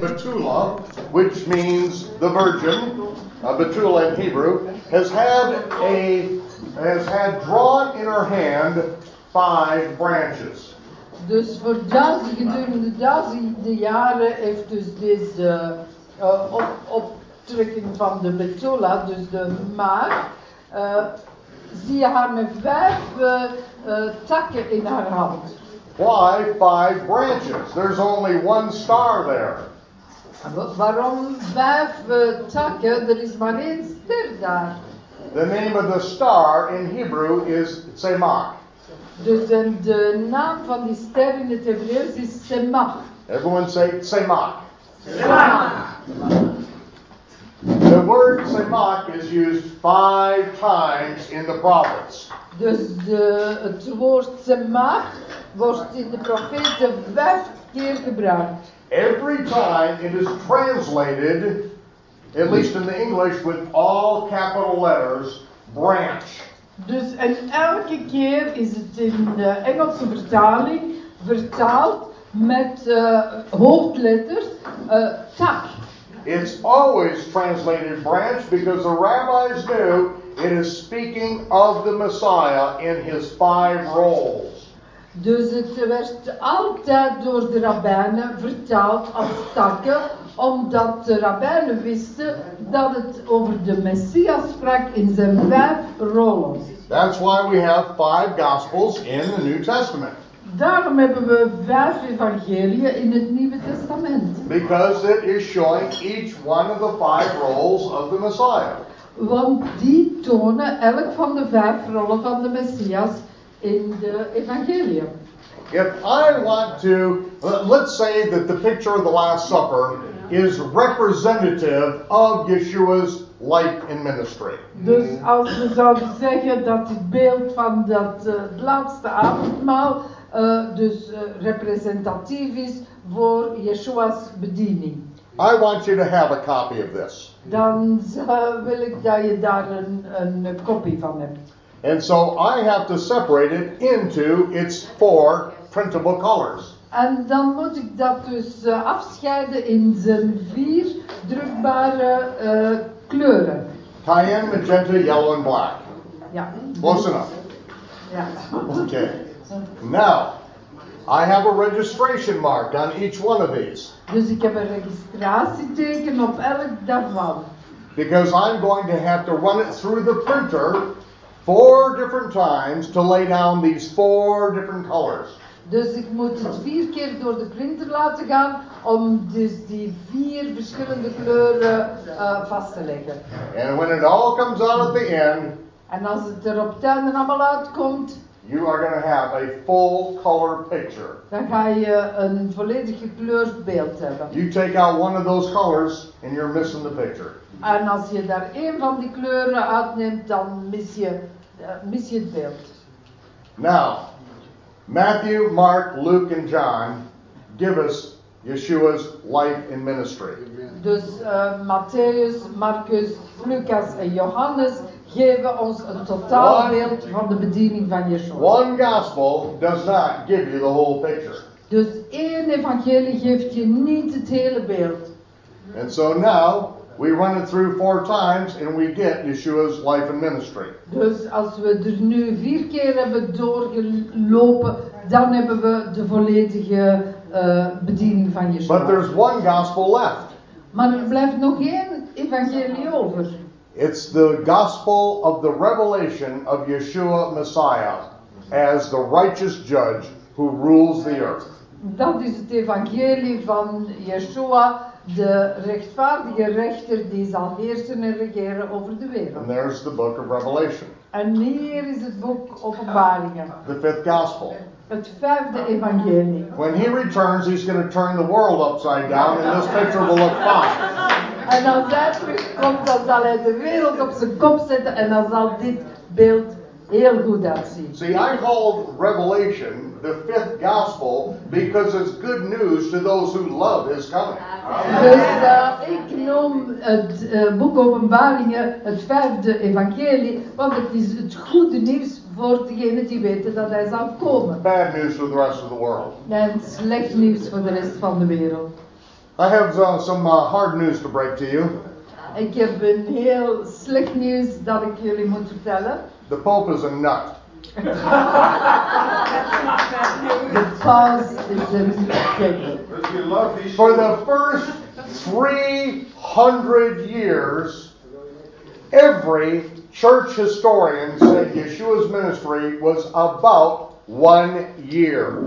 Betula, which means the virgin, uh, Betula in Hebrew, has had a has had drawn in her hand five branches. Dus voor Dazi, gedurende Dazi de jaren heeft dus deze uh, op, optrekking van de Betula, dus de maag, uh, zie je haar met vijf uh, takken in haar hand. Why five branches? There's only one star there. The name of the star in Hebrew is Tzemach. Dus de naam van die ster in het Hebreeuws is Tzemach. Everyone say Tzemach. Tzemach. The word Tzemach is used five times in the prophets. Dus de, het woord Tzemach wordt in de profeten vijf keer gebruikt. Every time it is translated, at least in the English, with all capital letters, branch. Dus en elke keer is het in de Engelse vertaling vertaald met uh, hoofdletters uh, tak. It's always translated branch because the rabbis knew it is speaking of the Messiah in his five roles. Dus het werd altijd door de rabbijnen vertaald als takken, omdat de rabbijnen wisten dat het over de Messias sprak in zijn vijf rollen. That's why we have five gospels in the New Testament. Daarom hebben we vijf evangeliën in het Nieuwe Testament. Because it is showing each one of the five roles of the Messiah. Want die tonen elk van de vijf rollen van de Messias in de evangeliën. If I want to, let's say that the picture of the Last Supper is representative of Yeshua's life in ministry. Dus als we zouden zeggen dat het beeld van dat uh, laatste avondmaal uh, dus uh, representatief is voor Yeshua's bediening. I want you to have a copy of this. Dan wil ik dat je daar een, een kopie van hebt. And so I have to separate it into its four printable colors. En dan moet ik dat dus uh, afscheiden in zijn vier drukbare uh, kleuren. Cayenne, magenta, yellow and black. Ja. Close enough. Ja. Okay. Now, I have a registration mark on each one of these. Dus ik heb een registratieteken op elk daarvan. Because I'm going to have to run it through the printer four different times to lay down these four different colors. Dus ik moet het vier keer door de printer laten gaan om dus die vier verschillende kleuren uh, vast te leggen. And when it all comes out at the end, en als het er op het einde allemaal uitkomt, you are going to have a full color picture. Dan ga je een volledig gekleurd beeld hebben. You take out one of those colors and you're missing the picture. En als je daar één van die kleuren uitneemt, dan mis je, mis je het beeld. Now, Matthew, Mark, Luke, and John give us Yeshua's life and ministry. Dus uh, Matthäus, Marcus, Lucas en Johannes geven ons een totaalbeeld van de bediening van Yeshua. One gospel does not give you the whole picture. Dus één evangelie geeft je niet het hele beeld. And so now we run it through four times and we get Yeshua's life and ministry. Dus als we er nu vier keer hebben doorgelopen, dan hebben we de volledige uh, bediening van Yeshua. But there's one gospel left. Maar er blijft nog één evangelie over. It's the gospel of the revelation of Yeshua Messiah as the righteous judge who rules the earth. Dat is het evangelie van Yeshua, de rechtvaardige rechter die zal heersen en regeren over de wereld. And there's the book of Revelation. En hier is het boek Openbaringen. The fifth gospel. Het vijfde evangelie. When he returns, he's going to turn the world upside down, and this picture will look fine. En als hij terugkomt, dan zal hij de wereld op zijn kop zetten en dan zal dit beeld heel goed uitzien. See, I called Revelation the fifth gospel because it's good news to those who love his coming. Dus uh, ik noem het uh, boek Openbaringen het vijfde evangelie, want het is het goede nieuws voor degenen die weten dat hij zal komen. Bad news for the rest of the world. En slecht nieuws voor de rest van de wereld. I have uh, some uh, hard news to break to you. Ik heb een heel slecht nieuws dat ik jullie moet vertellen. The Pope is a nut. De paus is een gek. But you love these For the first 300 years, every church historian said Yeshua's ministry was about one year.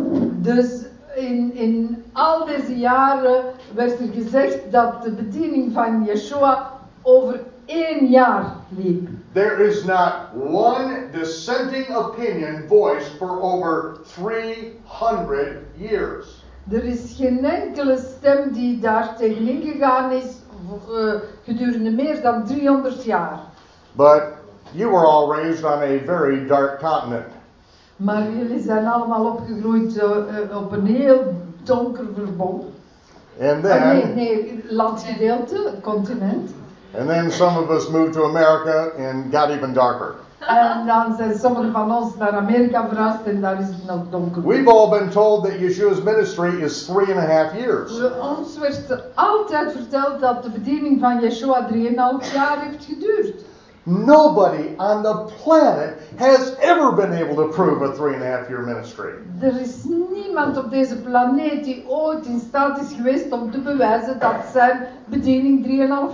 Dus in, in al deze jaren werd er gezegd dat de bediening van Yeshua over één jaar liep. There is not one dissenting opinion voiced for over 300 years. Er is geen enkele stem die daar tegenin gegaan is eh, gedurende meer dan 300 jaar. But you were all raised on a very dark continent. Maar jullie zijn allemaal opgegroeid eh, eh, op een heel donker verbond. And nee, then, nee, landgedeelte, continent. And then some of us moved to America and got even darker. En dan sommigen van ons naar Amerika verhuisd en daar is het nog donker. We've all been told that Yeshua's ministry is three and a half years. We- Ons werd altijd verteld dat de bediening van Yeshua 3,5 jaar heeft geduurd. Nobody on the planet has ever been able to prove a three and a half year ministry. Er is niemand op deze planeet die ooit in staat is geweest om te bewijzen dat zijn bediening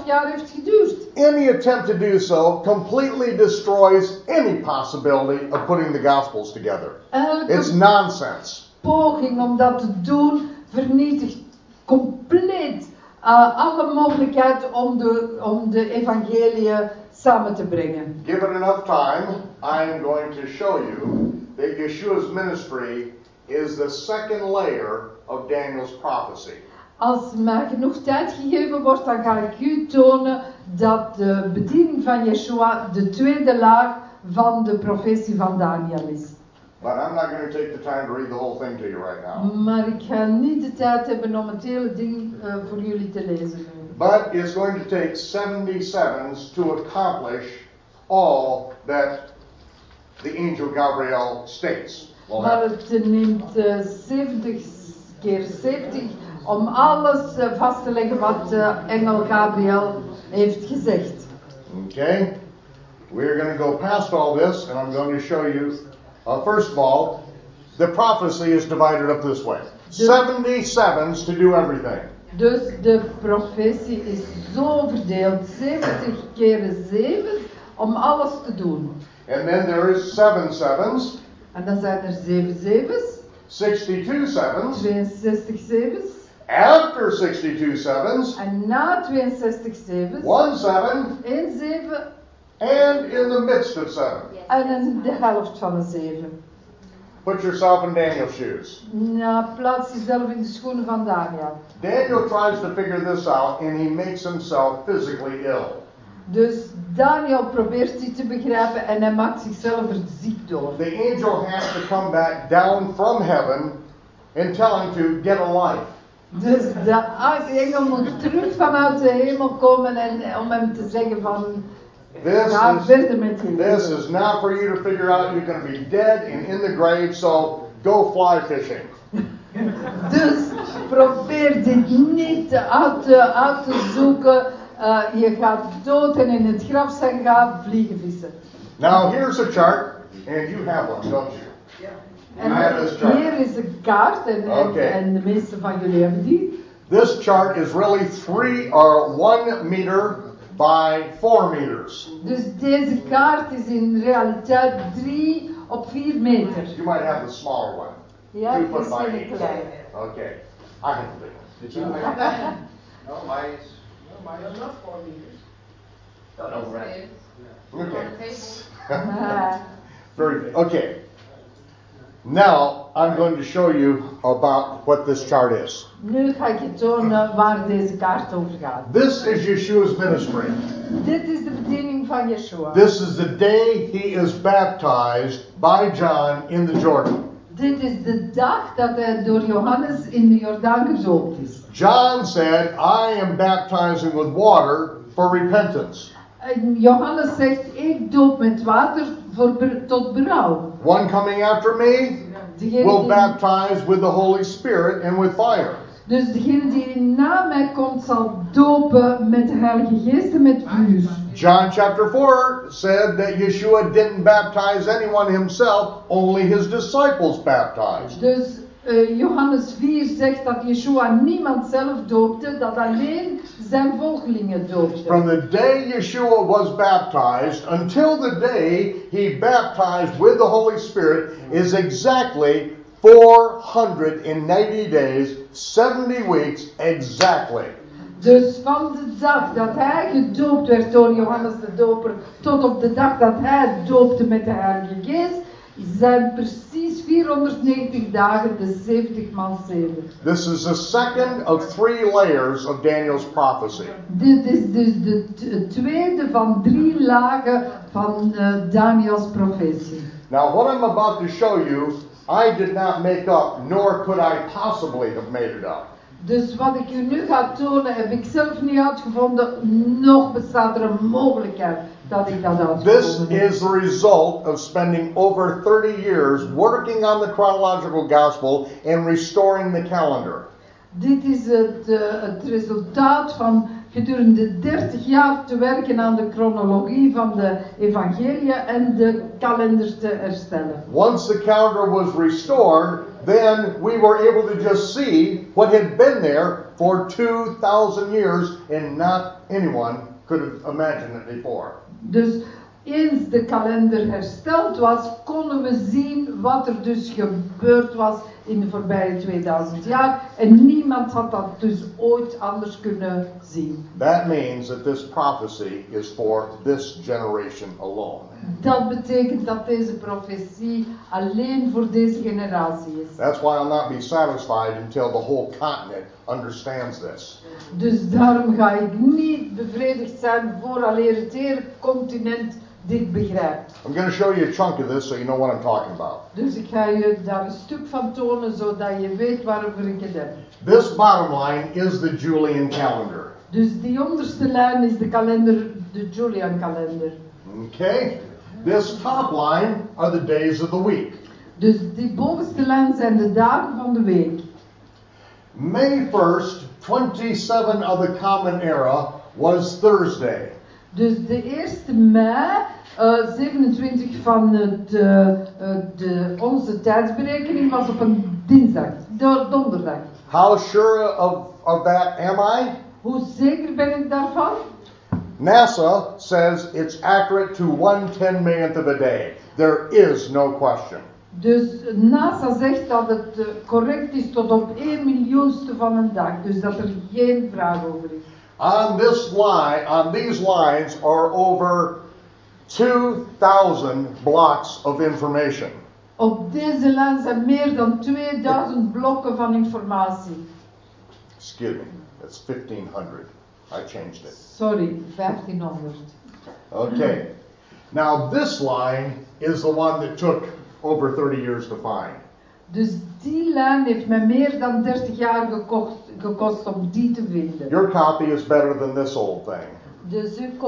3,5 jaar heeft geduurd. Any attempt to do so completely destroys any possibility of putting the Gospels together. It's Elke nonsense. poging om dat te doen vernietigt compleet uh, alle mogelijkheid om de, om de evangelie samen te brengen. Given enough time, I am going to show you that Yeshua's ministry is the second layer of Daniel's prophecy. Als mij genoeg tijd gegeven wordt, dan ga ik u tonen dat de bediening van Yeshua de tweede laag van de profetie van Daniel is. But I'm not going to take the time to read the whole thing to you right now. Maar ik ga niet de tijd hebben om het hele ding eh, voor jullie te lezen nu. But it's going to take 77s to accomplish all that the angel Gabriel states. Maar het neemt eh, 70 keer 70 om alles eh, vast te leggen wat engel Gabriel heeft gezegd. Okay? We're going to go past all this, and I'm going to show you. Uh, first of all, the prophecy is divided up this way 77s to do everything. Dus de profetie is zo verdeeld, 70 keer 7, om alles te doen. And then there is seven sevens, En dan zijn er 7 zevens, 62 sevens. 62 zevens. After 62 sevens, En na 62 zevens, one seven, 1 zeven and in the midst of seven. en een, de helft van een zeven. Put yourself in Daniel's shoes. Nou, plaats jezelf in de schoenen van Daniel. Daniel tries to figure this out, and he makes himself physically ill. Dus Daniel probeert die te begrijpen en hij maakt zichzelf er ziek door. The angel has to come back down from heaven and tell him to get a life. Dus de engel moet terug vanuit de hemel komen en om hem te zeggen van This ga is, this is not for you to figure out. You're going to be dead and in the grave, so go fly fishing. Dus probeer dit niet uit te, uit te zoeken. Eh, je gaat dood en in het graf zijn gaan vliegen vissen. Now, here's a chart, and you have one, don't you? En I have this chart. hier is een kaart en, en, en de meeste van jullie hebben die. This chart is really three or one meter by four meters. Dus deze kaart is in realiteit 3 op 4 meter. You might have the smaller one. Ja, Two het foot is by eight. Okay. I have the big one. Did you have? No, mine is. No, mine is not four meters. Oh, Okay. Ah, Very good. Okay. Now I'm going to show you about what this chart is. nu ga ik je tonen waar deze kaart over gaat. This is Yeshua's ministry. Dit is de bediening van Yeshua. This is the day he is baptized by John in the Jordan. Dit is de dag dat hij door Johannes in de Jordaan gedoopt is. John said, I am baptizing with water for repentance. Johannes zegt, ik doop met water voor, tot berouw. One coming after me will baptize with the Holy Spirit and with fire. Dus degene die na mij komt zal dopen met de Heilige Geest en met vuur. John chapter 4 said that Yeshua didn't baptize anyone himself, only his disciples baptized. Dus eh, Johannes 4 zegt dat Yeshua niemand zelf doopte, dat alleen zijn volgelingen doopte. From the day Yeshua was baptized until the day he baptized with the Holy Spirit is exactly 490 days, 70 weeks exactly. Dus van de dag dat hij gedoopt werd door Johannes de Doper tot op de dag dat hij doopte met de Heilige Geest, zijn precies 490 dagen de 70 maal 7. This is the second of three layers of Daniel's prophecy. Dit is dus de tweede van drie lagen van eh, Daniels profetie. Now, what I'm about to show you, I did not make up, nor could I possibly have made it up. Dus wat ik u nu ga tonen, heb ik zelf niet uitgevonden, nog bestaat er een mogelijkheid This is the result of spending over 30 years working on the chronological gospel and restoring the calendar. Dit is het, eh, het resultaat van gedurende 30 jaar te werken aan de chronologie van de evangelie en de kalender te herstellen. Once the calendar was restored, then we were able to just see what had been there for 2,000 years, and not anyone could have imagined it before. Dus eens de kalender hersteld was, konden we zien wat er dus gebeurd was in de voorbije 2000 jaar. En niemand had dat dus ooit anders kunnen zien. That means that this prophecy is for this generation alone. Dat betekent dat deze profetie alleen voor deze generatie is. That's why I'll not be satisfied until the whole continent understands this. Dus daarom ga ik niet bevredigd zijn vooraleer het hele continent dit begrijpt. I'm going to show you a chunk of this so you know what I'm talking about. Dus ik ga je daar een stuk van tonen zodat je weet waarover ik het heb. This bottom line is the Julian calendar. Dus die onderste lijn is de kalender, de Julian kalender. Okay? This top line are the days of the week. Dus die bovenste lijn zijn de dagen van de week. May 1st, 27 of the Common Era was Thursday. Dus de 1 mei, eh, 27 van het, eh, eh, de, onze tijdsberekening was op een dinsdag, do- donderdag. How sure of, of that am I? Hoe zeker ben ik daarvan? NASA says it's accurate to one ten millionth of a day. There is no question. Dus NASA zegt dat het correct is tot op 1 miljoenste van een dag. Dus dat er geen vraag over is. On this line, on these lines are over 2,000 blocks of information. Op deze lijn zijn meer dan 2000 blokken van informatie. Excuse me, that's 1,500. I changed it. Sorry, 1500. Okay. Now this line is the one that took over 30 years to find. Dus die lijn heeft mij meer dan 30 jaar gekocht, gekost om die te vinden. Your copy is better than this old thing. Dus uw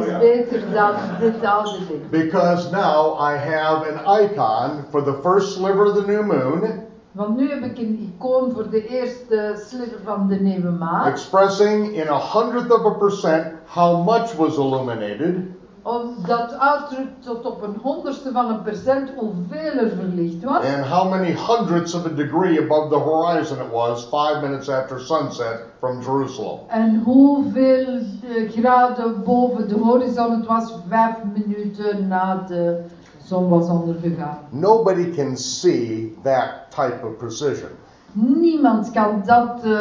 is beter dan dit oude. Because now I have an icon for the first sliver of the new moon, Want nu heb ik een icoon voor de eerste sliver van de nieuwe maan. expressing in a hundredth of a percent how much was illuminated, Om dat uitdrukt tot op een honderdste van een procent hoeveel er verlicht was. and how many hundredths of a degree above the horizon it was five minutes after sunset from Jerusalem. En hoeveel eh, graden boven de horizon het was vijf minuten na de zon was ondergegaan. Nobody can see that type of precision. Niemand kan dat eh,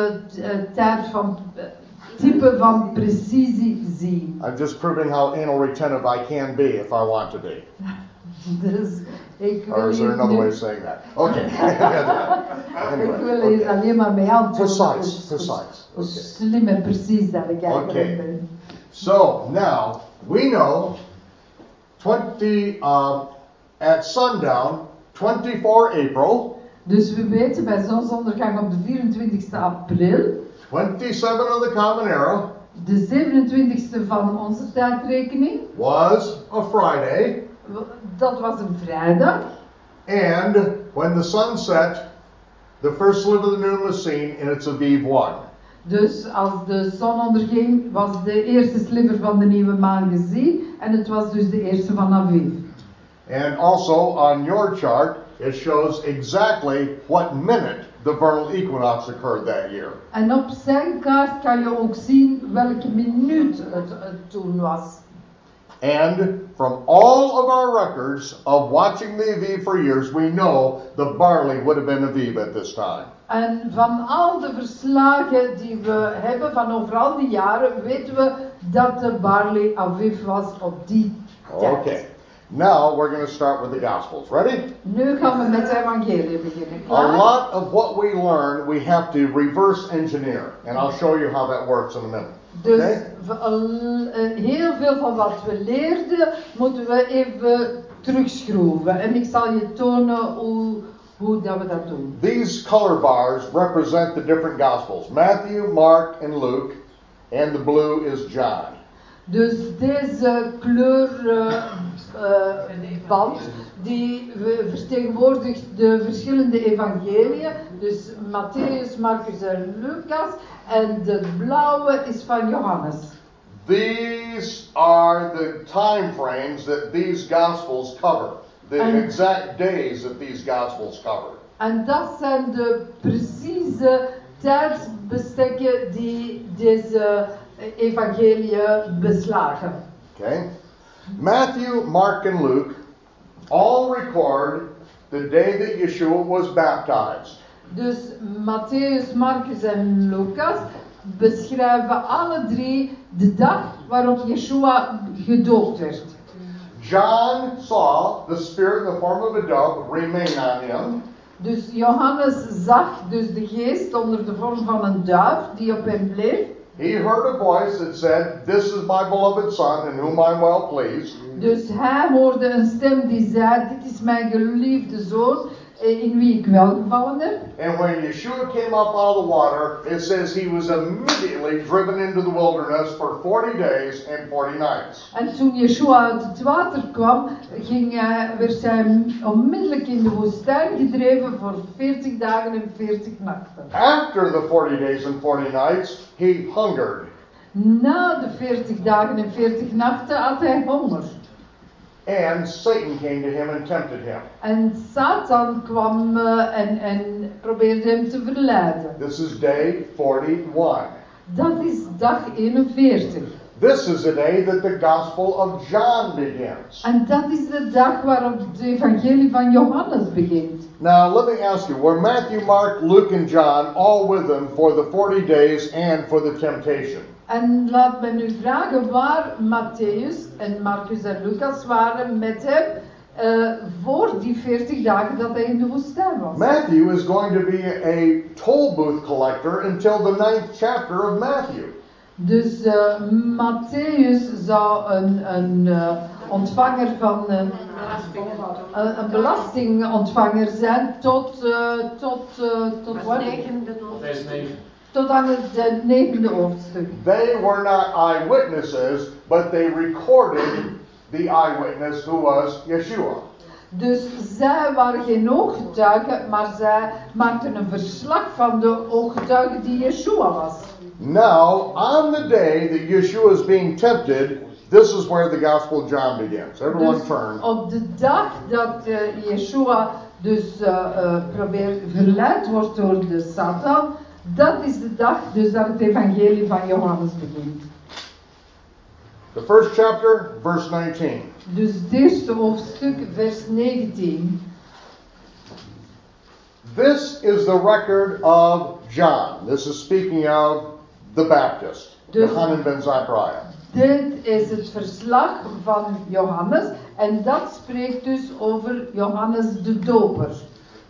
tijd van type van precisie zien. I'm just proving how anal retentive I can be if I want to be. Dus ik wil, Or is there another way of saying that? Okay. ik wil anyway, hier okay. alleen maar mee aan Precise, hoe- hoe- precise, Hoe okay. slim en precies dat ik eigenlijk Okay. ben. So now we know 20 uh, at sundown, 24 April, Dus we weten bij zonsondergang op de 24 april, 27 of the Common Era de 27e van onze tijdrekening, was a Friday, dat was een vrijdag. and when the sun set, the first sliver of the noon was seen, and it's Aviv 1. Dus als de zon onderging, was de eerste sliver van de nieuwe maan gezien. En het was dus de eerste van Aviv. And also on your chart, it shows exactly what minute the vernal equinox occurred that year. En op zijn kaart kan je ook zien welke minuut het, het toen was. And from all of our records of watching the Aviv for years, we know the barley would have been Aviv at this time. En van al de verslagen die we hebben van over al die jaren, weten we dat de barley Aviv was op die tijd. Okay. Now we're going to start with the Gospels. Ready? Nu gaan we met de beginnen. A lot of what we learn, we have to reverse engineer. And I'll show you how that works in a minute. Dus Okay? eh, heel veel van wat we leerden, moeten we even terugschroeven. En ik zal je tonen hoe, hoe dat we dat doen. These color bars represent the different Gospels Matthew, Mark, and Luke. And the blue is John. Dus deze kleurband, die we- vertegenwoordigt de verschillende evangeliën. Dus Matthäus, Marcus en Lucas. En de blauwe is van Johannes. These are the time frames that these Gospels cover, the exact days that these Gospels cover. En dat zijn de precieze tijdsbestekken die deze evangeliën beslagen. Okay? Matthew, Mark, and Luke all record the day that Yeshua was baptized. Dus Matthäus, Marcus en Lucas beschrijven alle drie de dag waarop Yeshua gedoopt werd. John saw the Spirit in the form of a dove remain on him. Dus Johannes zag dus de geest onder de vorm van een duif die op hem bleef. He heard a voice that said, This is my beloved Son, in whom I'm well pleased. Dus hij hoorde een stem die zei, dit is mijn geliefde zoon in wie ik welgevallen heb. And when Yeshua came up out of the water, it says he was immediately driven into the wilderness for 40 days and 40 nights. En toen Yeshua uit het water kwam, ging hij, werd hij onmiddellijk in de woestijn gedreven voor 40 dagen en 40 nachten. After the 40 days and 40 nights, he hungered. Na de 40 dagen en 40 nachten had hij honger. And Satan came to him and tempted him. En Satan kwam eh, en, en probeerde hem te verleiden. This is day 41. Dat is dag 41. This is the day that the Gospel of John begins. En dat is de dag waarop het evangelie van Johannes begint. Now, let me ask you were Matthew, Mark, Luke, and John all with him for the 40 days and for the temptation? En laat me nu vragen waar Matthäus en Marcus en Lucas waren met hem eh, voor die 40 dagen dat hij in de woestijn was. Matthew is going to be a toll booth collector until the ninth chapter of Matthew. Dus eh, Matthäus zou een, een eh, ontvanger van eh, een, een belastingontvanger zijn tot, eh, tot, eh, tot wat? Tot aan het negende hoofdstuk. They were not eyewitnesses, but they recorded the eyewitness who was Yeshua. Dus zij waren geen ooggetuigen, maar zij maakten een verslag van de ooggetuige die Yeshua was. Now, on the day that Yeshua is being tempted, this is where the Gospel of John begins. Everyone Dus turn. op de dag dat eh, Yeshua dus eh, eh, probeert verleid wordt door de Satan, dat is de dag dus dat het evangelie van Johannes begint. The first chapter, verse 19. Dus het eerste hoofdstuk, vers 19. This is the record of John. This is speaking of the Baptist, Dus- Yohanan ben Zachariah. Dit is het verslag van Johannes en dat spreekt dus over Johannes de Doper.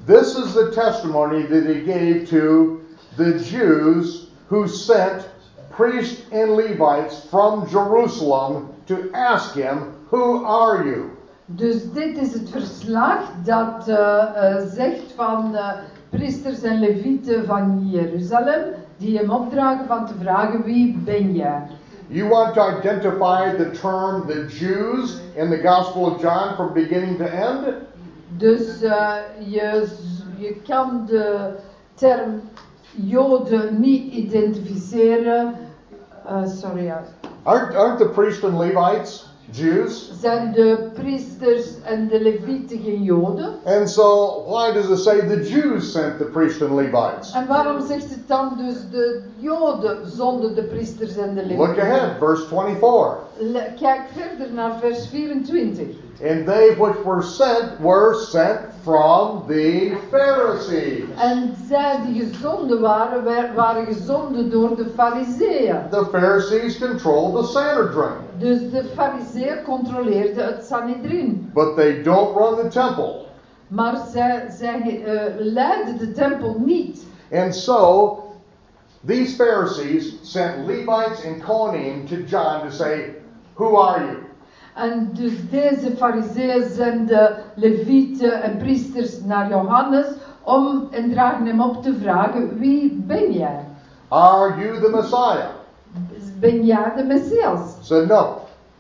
This is the testimony that he gave to the Jews who sent priests and Levites from Jerusalem to ask him, Who are you? Dus dit is het verslag dat eh, eh, zegt van eh, priesters en levieten van Jeruzalem, die hem opdragen van te vragen wie ben jij? You want to identify the term the Jews in the Gospel of John from beginning to end? Dus eh, je, je kan de, term Joden niet identificeren. Eh, sorry. Aren't, aren't the priests and Levites Jews? Zijn de priesters en de levieten geen Joden? And so, why does it say the Jews sent the priests and Levites? En waarom zegt het dan dus de Joden zonden de priesters en de Look levieten? ahead, verse 24. Le- Kijk verder naar vers 24. And they which were sent were sent from the Pharisees. En zij die gezonden waren, waren gezonden door de fariseeën. The Pharisees control the Sanhedrin, Dus de fariseeën controleerden het Sanhedrin. but they don't run the temple. Maar zij, zij eh, leidden de tempel niet. And so, these Pharisees sent Levites and Kohanim to John to say, Who are you? En dus deze fariseeën zenden levieten en priesters naar Johannes om en dragen hem op te vragen, wie ben jij? Are you the Messiah? Ben jij de Messias? Said no.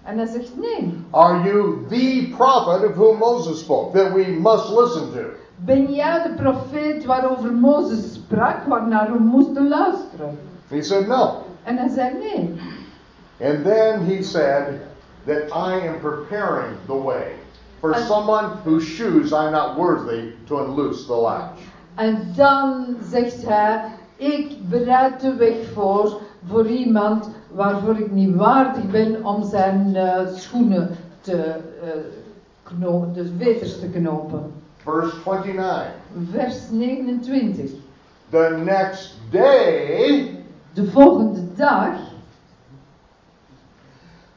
En hij zegt nee. Are you the prophet of whom Moses spoke that we must listen to? Ben jij de profeet waarover Mozes sprak, waarnaar we moesten luisteren? He said no. En hij zei nee. And then he said that I am preparing the way for And- someone whose shoes I'm not worthy to unloose the latch. En dan zegt hij, ik bereid de weg voor, voor iemand waarvoor ik niet waardig ben om zijn eh, schoenen te eh knopen, dus veters te knopen. Verse 29. Vers 29. The next day, De volgende dag,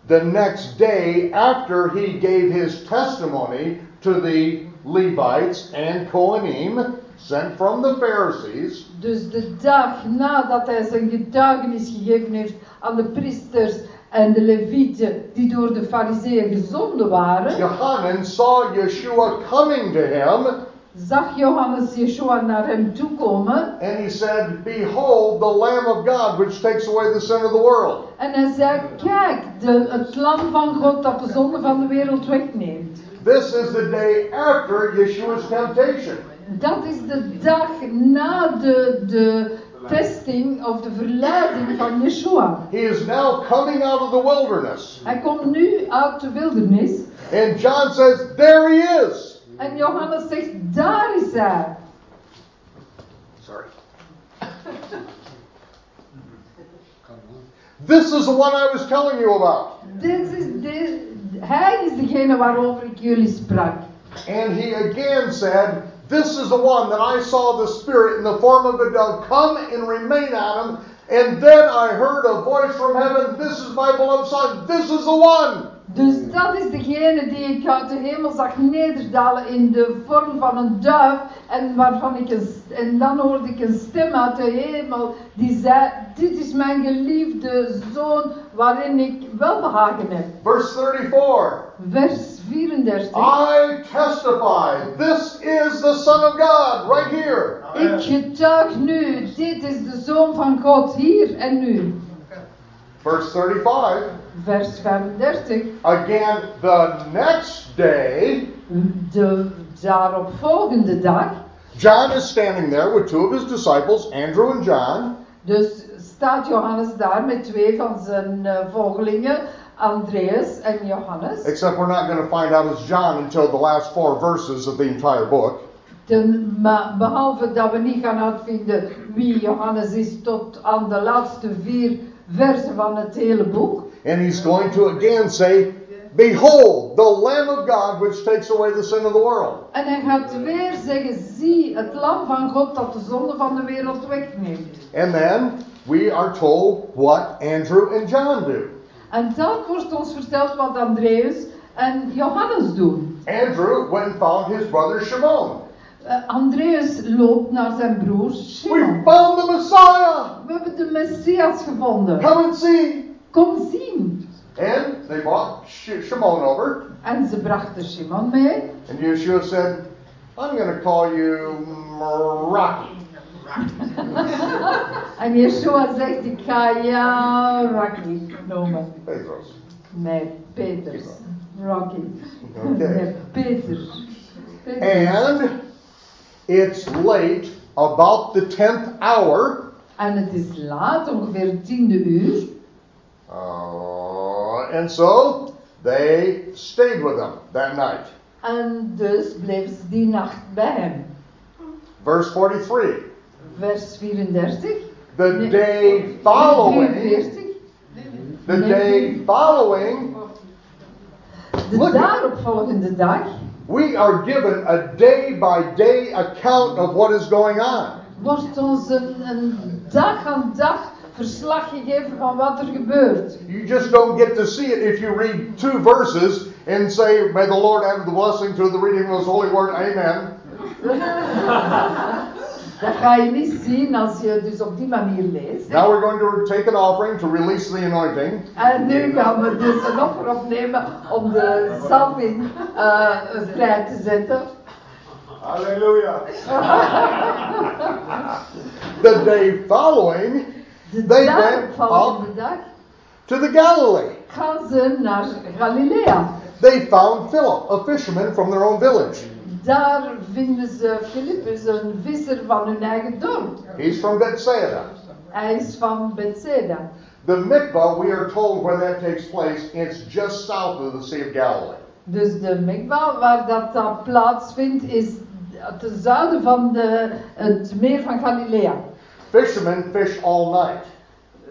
the next day after he gave his testimony to the Levites and Kohanim sent from the Pharisees, dus de dag nadat hij zijn getuigenis gegeven heeft aan de priesters en de levieten die door de fariseeën gezonden waren, Yohanan saw Yeshua coming to him, zag Johannes Yeshua naar hem toe komen and he said, Behold the Lamb of God which takes away the sin of the world. En hij zei, kijk, de, het lam van God dat de zonde van de wereld wegneemt. This is the day after Yeshua's temptation. Dat is de dag na de, de testing of de verleiding van Yeshua. He is now coming out of the wilderness. Hij komt nu uit de wildernis. And John says, There he is. En Johannes zegt, daar is hij. Sorry. This is the one I was telling you about. Dit is de, hij is degene waarover ik jullie sprak. And he again said, This is the one that I saw the Spirit in the form of a dove come and remain on him. And then I heard a voice from heaven, This is my beloved Son, this is the one. Dus dat is degene die ik uit de hemel zag nederdalen in de vorm van een duif. En, waarvan ik een, en dan hoorde ik een stem uit de hemel die zei: Dit is mijn geliefde zoon waarin ik welbehagen heb. Verse 34 Vers 34. I testify, this is the Son of God, right here. Ik getuig nu, dit is de zoon van God hier en nu. Verse 35 Vers 35. Again, the next day, De daaropvolgende dag. John is standing there with two of his disciples, Andrew and John. Dus staat Johannes daar met twee van zijn eh, volgelingen, Andreas en Johannes. Except we're not going to find out it's John until the last four verses of the entire book. Ten, maar behalve dat we niet gaan uitvinden wie Johannes is tot aan de laatste vier versen van het hele boek. And he's going to again say, Behold, the Lamb of God which takes away the sin of the world. En hij gaat weer zeggen, zie het lam van God dat de zonde van de wereld wegneemt. And then we are told what Andrew and John do. En dan wordt ons verteld wat Andreas en Johannes doen. Andrew went and found his brother Shimon. Eh, Andreas loopt naar zijn broer We Shimon. found the Messiah! We hebben de Messias gevonden. Come and see! Kom zien. And they brought Sh- Shimon over. En ze brachten Shimon mee. And Yeshua said, I'm going to call you Rocky. En Yeshua zegt, ik ga jou Rocky noemen. Petros. Nee, Peters. Rocky. Okay. Nee, Peter. Peter. And it's late about the 10th hour. En het is laat, ongeveer tiende uur. Uh, and so they stayed with him that night. En dus bleef ze die nacht bij hem. Verse 43. Vers 34. The day following, 43. the day following, De daaropvolgende dag we are given a day by day account of what is going on. wordt ons een, een dag aan dag verslag gegeven van wat er gebeurt. You just don't get to see it if you read two verses and say, May the Lord add the blessing to the reading of His holy word. Amen. Dat ga je niet zien als je dus op die manier leest. Now we're going to take an offering to release the anointing. En nu gaan we dus een offer opnemen om de salving eh, vrij te zetten. Hallelujah. The day following, They went dag to the Galilee. gaan ze naar They found Philip, a fisherman from their own village. Daar vinden ze Filippus, een visser van hun eigen dorp. He's from Bethsaida. Hij is van Bethsaida. The mikvah, we are told where that takes place, it's just south of the Sea of Galilee. Dus de mikva waar dat, dat plaatsvindt is ten zuiden van de, het meer van Galilea. Fishermen fish all night.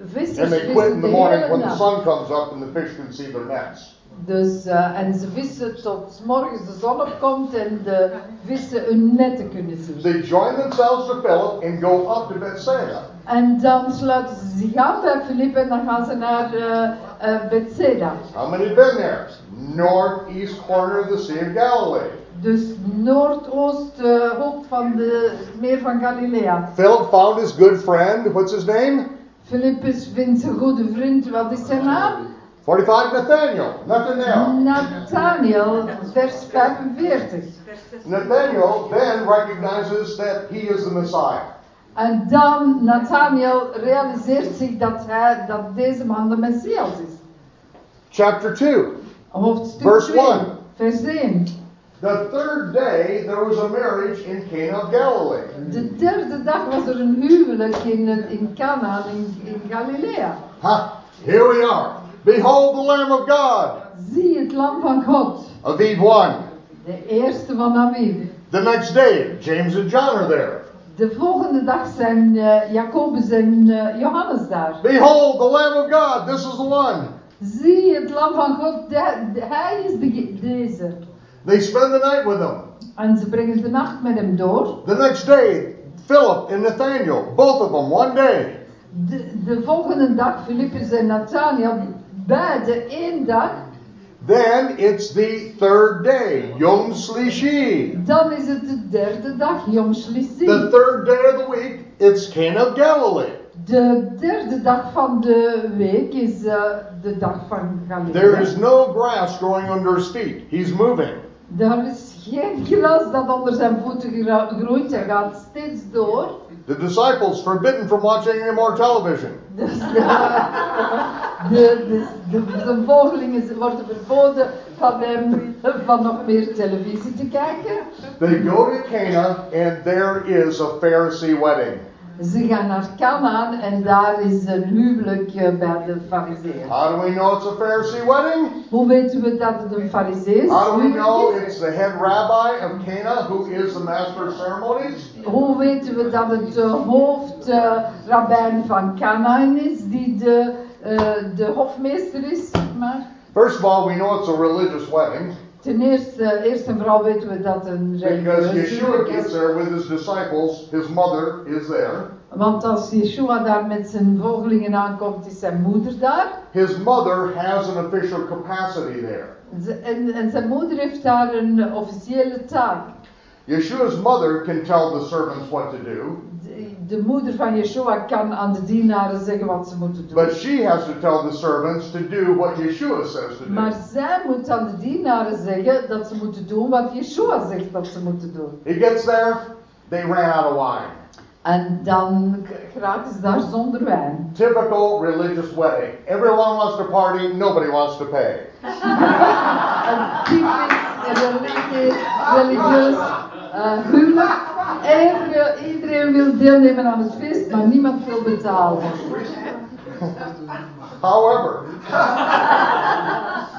Vissers And they quit in the morning when the sun comes up and the fish can see their nets. Dus, eh, en ze vissen tot morgens de zon opkomt en de vissen hun netten kunnen zien. They join themselves to Philip and go up to Bethsaida. En dan sluiten ze zich aan bij Filip en dan gaan ze naar eh eh, Bethsaida. How many have been there? Northeast corner of the Sea of Galilee. Dus noordoost hoofd van de meer van Galilea. Philip found his good friend, what's his name? Filippus vindt zijn goede vriend, wat is zijn naam? 45 Nathaniel. Nathanael. Nathaniel, vers 45. Nathaniel then recognizes that he is the Messiah. En dan Nathaniel realiseert zich dat, hij, dat deze man de Messias is. Chapter 2. Hoofdstuk Verse 2, 1. vers 1. The third day there was a marriage in Cana of Galilee. De derde dag was er een huwelijk in, het- in Canaan in, in Galilea. Ha! Here we are. Behold the Lamb of God. Zie het lam van God, Aviv 1. de eerste van Aviv. The next day, James and John are there. De volgende dag zijn eh, Jacobus en eh, Johannes daar. Behold the Lamb of God. This is the one. Zie het lam van God, de- de- hij is de, deze. They spend the night with him. En ze brengen de nacht met hem door. The next day, Philip and Nathaniel, both of them, one day. De, de volgende dag, Filippus en Nathaniel, beide één dag. Then it's the third day, Yom Slishi. Dan is het de derde dag, Yom Shlishi. The third day of the week, it's Cana of Galilee. De derde dag van de week is eh, de dag van There Galilea. is no grass growing under his feet. He's moving. Er is geen gras dat onder zijn voeten gro- groeit. Hij gaat steeds door. The disciples forbidden from watching any more television. Dus de, de, de, de, de volgelingen worden verboden van hem van nog meer televisie te kijken. They go to Cana, and there is a Pharisee wedding. Ze gaan naar Canaan en daar is een huwelijk eh, bij de fariseeën. How do we know it's a Pharisee wedding? Hoe weten we dat het een farisees How do we know is? it's the head rabbi of Cana who is the master of ceremonies? Hoe weten we dat het de hoofdrabbijn van Canaan is, die de, eh, de hofmeester is, maar? First of all, we know it's a religious wedding Ten eerste, eerst en vooral weten we dat een because religieus Yeshua gets there with his disciples. His mother is there. Want als Yeshua daar met zijn volgelingen aankomt, is zijn moeder daar. His mother has an official capacity there. En, en zijn moeder heeft daar een officiële taak. Yeshua's mother can tell the servants what to do, De, de moeder van Yeshua kan aan de dienaren zeggen wat ze moeten doen. but she has to tell the servants to do what Yeshua says to do. Maar zij moet aan de dienaren zeggen dat ze moeten doen wat Yeshua zegt dat ze moeten doen. He gets there, they ran out of wine. En dan geraken ze daar zonder wijn. Typical religious wedding. Everyone wants to party, nobody wants to pay. Een typisch religie- religieus eh, huwelijk. Er wil, iedereen wil deelnemen aan het feest, maar niemand wil betalen. However,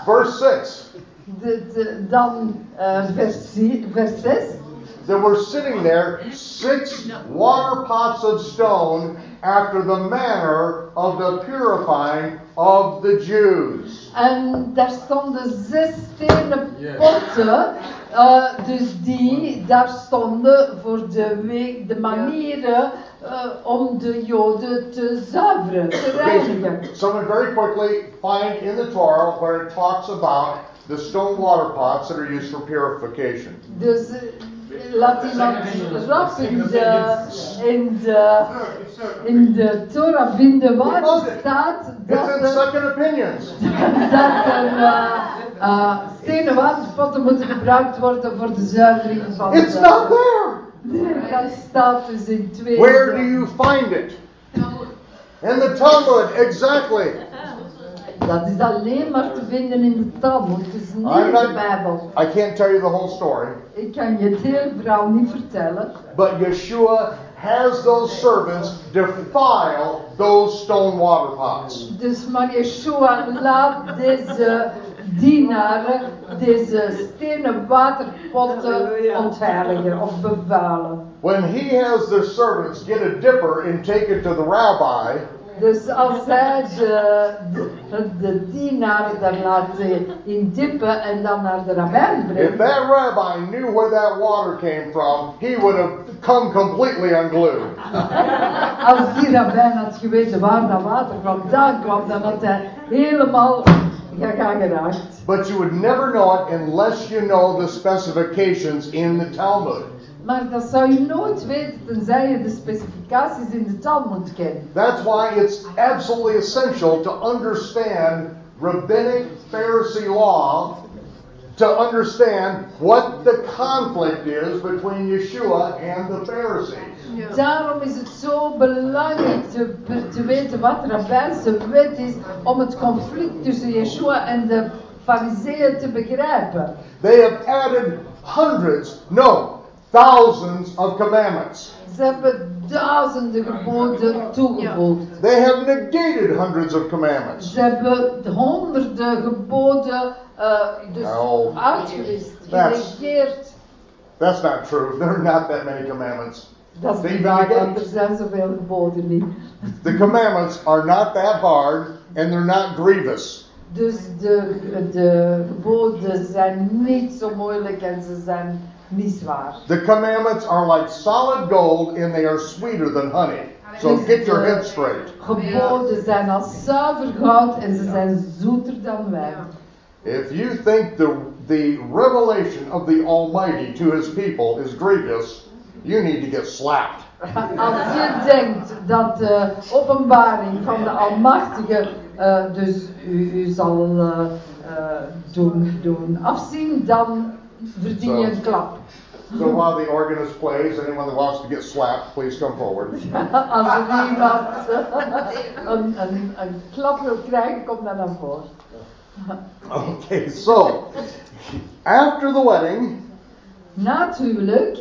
verse 6 De, de- dan eh, vers, zie- vers 6. there were sitting there six water pots of stone after the manner of the purifying of the Jews. En daar stonden zes stenen potten. Eh, dus die daar stonden voor de, week, de manieren eh, om de Joden te zuiveren, te reinigen. Someone very quickly find in the Torah where it talks about the stone water pots that are used for purification. Dus laat iemand rap in de, in de, in de Torah vinden waar er staat It's dat in er, second opinions. dat er eh, eh, stenen waterpotten moeten gebruikt worden voor de zuivering van It's de... not there. Dat staat dus in twee. Where do you find it? In the Talmud, exactly. Dat is alleen maar te vinden in de Talmud, dus niet in de Bijbel. I can't tell you the whole story, Ik kan je het hele verhaal niet vertellen. but Yeshua has those servants defile those stone water pots. Dus maar Yeshua laat deze dienaren deze stenen waterpotten ontheiligen of bevuilen. When he has the servants get a dipper and take it to the rabbi, Dus als hij de, de, de dienaren daar laat eh, in dippen en dan naar de rabbijn if brengt, that rabbi knew where that water came from, he would have come completely unglued. Als die rabbijn had geweten waar dat water vandaan kwam, dan had hij helemaal geraakt. But you would never know it unless you know the specifications in the Talmud. Maar dat zou je nooit weten tenzij je de specificaties in de Talmud kent. That's why it's absolutely essential to understand rabbinic Pharisee law to understand what the conflict is between Yeshua and the Pharisees. Daarom is het zo belangrijk te, te weten wat rabbijnse wet is om het conflict tussen Yeshua en de fariseeën te begrijpen. They have added hundreds, no, thousands of commandments. Ze hebben duizenden geboden toegevoegd. They have negated hundreds of commandments. Ze hebben honderden geboden eh, dus Nou, uitgewist, that's- genegeerd. That's not true. There are not that many commandments. Dat is niet waar, want er zijn zoveel geboden niet. The commandments are not that hard and they're not grievous. Dus de, de geboden zijn niet zo moeilijk en ze zijn niet zwaar. The commandments are like solid gold and they are sweeter than honey. So get your head straight. Geboden zijn als zuiver goud en ze zijn zoeter dan wijn. If you think the, the revelation of the Almighty to his people is grievous, you need to get slapped. Als je denkt dat de openbaring van de Almachtige eh, dus u, u zal eh, doen, doen afzien, dan verdien je een klap. So while the organist plays, anyone that wants to get slapped, please come forward. Als er iemand een, een, een klap wil krijgen, kom dan naar voren. Okay, so after the wedding, Na het huwelijk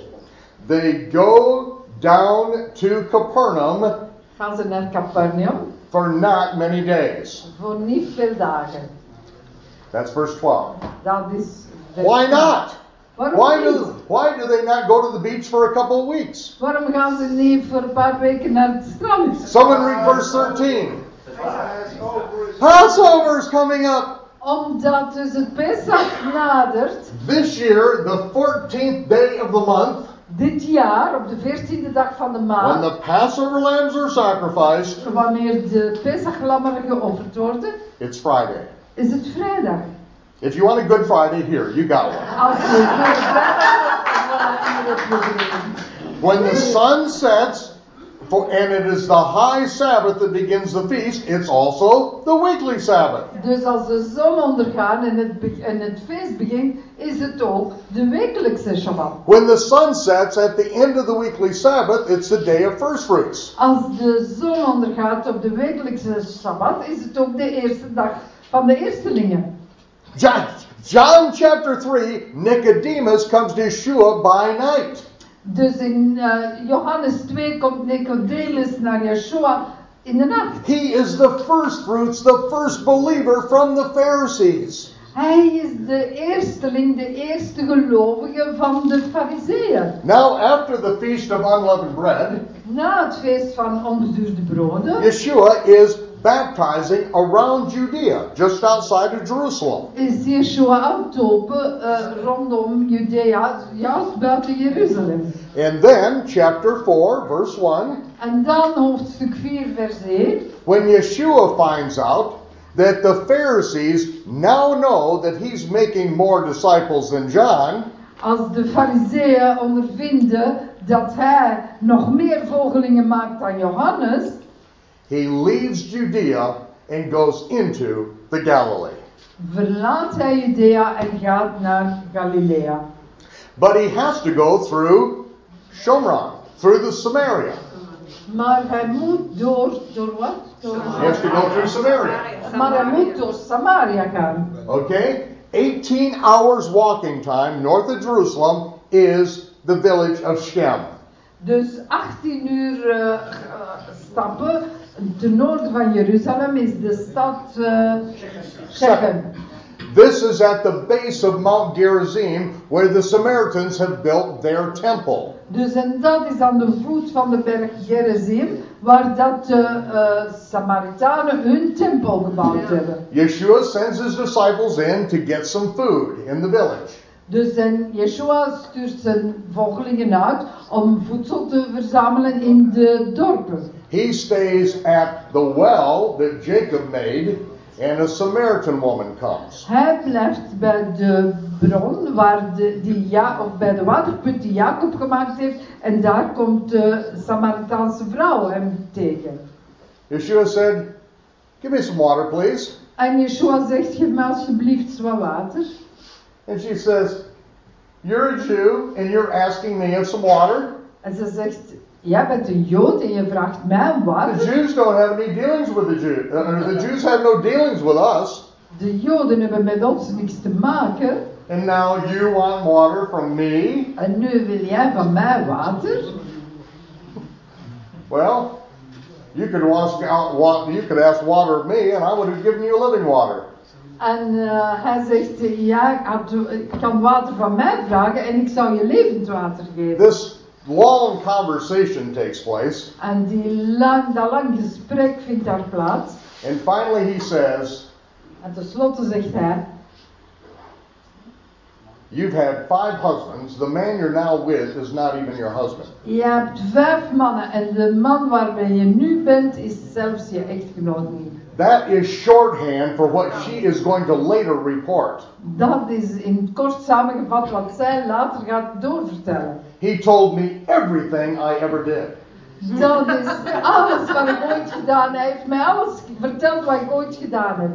they go down to Capernaum gaan ze naar Capernaum for not many days. voor niet veel dagen. That's verse 12. Dat is. Why not? Waarom Why niet? do, why do they not go to the beach for a couple of weeks? Waarom gaan ze niet voor een paar weken naar het strand? Someone read verse 13. Passover is coming up. Omdat dus het Pesach nadert, This year, the 14th day of the month, dit jaar op de 14e dag van de when maand, the Passover lambs are sacrificed, wanneer de Pesachlammeren geofferd worden, it's Friday. is het vrijdag. If you want a Good Friday, here, you got one. Als je voor vrijdag wordt, dan hier het probleem. When the sun sets, for, and it is the high Sabbath that begins the feast, it's also the weekly Sabbath. Dus als de zon ondergaat en het, en het feest begint, is het ook de wekelijkse Shabbat. When the sun sets at the end of the weekly Sabbath, it's the day of first fruits. Als de zon ondergaat op de wekelijkse Shabbat, is het ook de eerste dag van de eerstelingen. John, John chapter 3, Nicodemus comes to Yeshua by night. Dus in eh, Johannes 2 komt Nicodemus naar Yeshua in de nacht. He is the first fruits, the first believer from the Pharisees. Hij is de eersteling, de eerste gelovige van de fariseeën. Now, after the feast of unleavened bread, Na het feest van onbezuurde broden Yeshua is baptizing around Judea, just outside of Jerusalem. is Yeshua dopen eh, rondom Judea, juist buiten Jeruzalem. And then, chapter 4, verse 1, En dan hoofdstuk 4 vers 1. when Yeshua finds out that the Pharisees now know that he's making more disciples than John, Als de fariseeën ondervinden dat hij nog meer volgelingen maakt dan Johannes, he leaves Judea and goes into the Galilee. verlaat hij Judea en gaat naar Galilea. But he has to go through Shomron, through the Samaria. Maar hij moet door, door wat? Door, He has to go through Samaria. maar hij moet door Samaria gaan. Okay? 18 hours walking time north of Jerusalem is the village of Shem. Dus 18 uur eh, stappen ten noorden van Jeruzalem is de stad eh Shechem. This is at the base of Mount Gerizim where the Samaritans have built their temple. Dus en dat is aan de voet van de berg Gerizim, waar dat de eh, Samaritanen hun tempel gebouwd hebben. Yeshua sends his disciples in to get some food in the village. Dus en Yeshua stuurt zijn volgelingen uit om voedsel te verzamelen in de dorpen. He stays at the well that Jacob made, and a Samaritan woman comes. Hij blijft bij de bron waar de, die ja, of bij de waterput die Jacob gemaakt heeft en daar komt de Samaritaanse vrouw hem tegen. Yeshua said, Give me some water, please. En Yeshua zegt, geef me alsjeblieft wat water. And she says, You're a Jew and you're asking me of some water? En ze zegt, jij bent een Jood en je vraagt mij om The water. Jews don't have any dealings with the Jews. Uh, the Jews have no dealings with us. De Joden hebben met ons niks te maken. And now you want water from me? En nu wil jij van mij water? Well, you could ask out you could ask water of me, and I would have given you living water. En eh, hij zegt, ja, ik kan water van mij vragen en ik zou je levend water geven. This long conversation takes place, En die lang, dat lang gesprek vindt daar plaats. and finally he says, En tenslotte zegt hij, "You've had five husbands. The man you're now with is not even your husband." je hebt vijf mannen en de man waarmee je nu bent is zelfs je echtgenoot niet. That is shorthand for what she is going to later report. Dat is in kort samengevat wat zij later gaat doorvertellen. He told me everything I ever did. Dat is alles wat ik ooit gedaan heb. Hij heeft mij alles verteld wat ik ooit gedaan heb.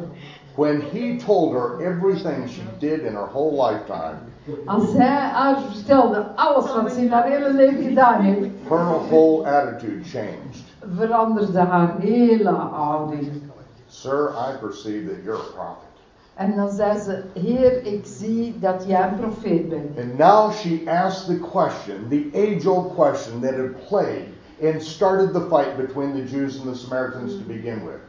When he told her everything she did in her whole lifetime, Als hij haar vertelde alles wat ze in haar hele leven gedaan heeft, her whole attitude changed. veranderde haar hele houding. Sir, I perceive that you're a prophet. En dan zei ze, Heer, ik zie dat jij een profeet bent. And now she asked the question, the age old question that had plagued and started the fight between the Jews and the Samaritans to begin with.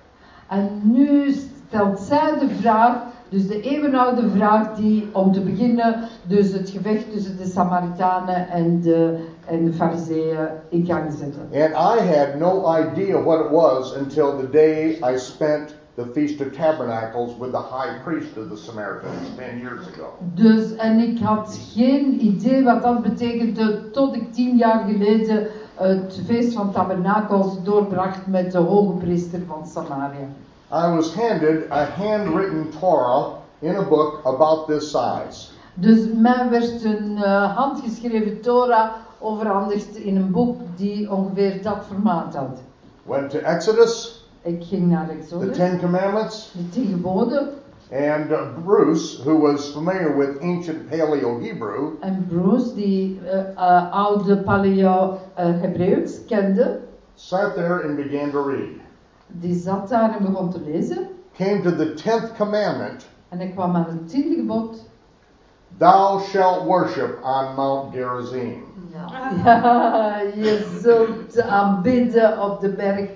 En nu stelt zij de vraag, dus de eeuwenoude vraag die om te beginnen dus het gevecht tussen de Samaritanen en de, en de Fariseeën in gang zette. And I had no idea what it was until the day I spent the Feast of Tabernacles with the high priest of the Samaritans 10 years ago. Dus, en ik had geen idee wat dat betekende tot ik tien jaar geleden het feest van tabernakels doorbracht met de hoge priester van Samaria. I was handed a handwritten Torah in a book about this size. Dus mij werd een eh, handgeschreven Torah overhandigd in een boek die ongeveer dat formaat had. Went to Exodus, Ik ging naar the Exodus, Ten Commandments, de tien geboden. and uh, Bruce, who was familiar with ancient Paleo Hebrew, En Bruce, die eh, eh, oude paleo-Hebreeuws kende, sat there and began to read. die zat daar en begon te lezen. Came to the tenth commandment En ik kwam aan het tiende gebod. Thou shalt worship on Mount Gerizim. Ja, je zult aanbidden op de berg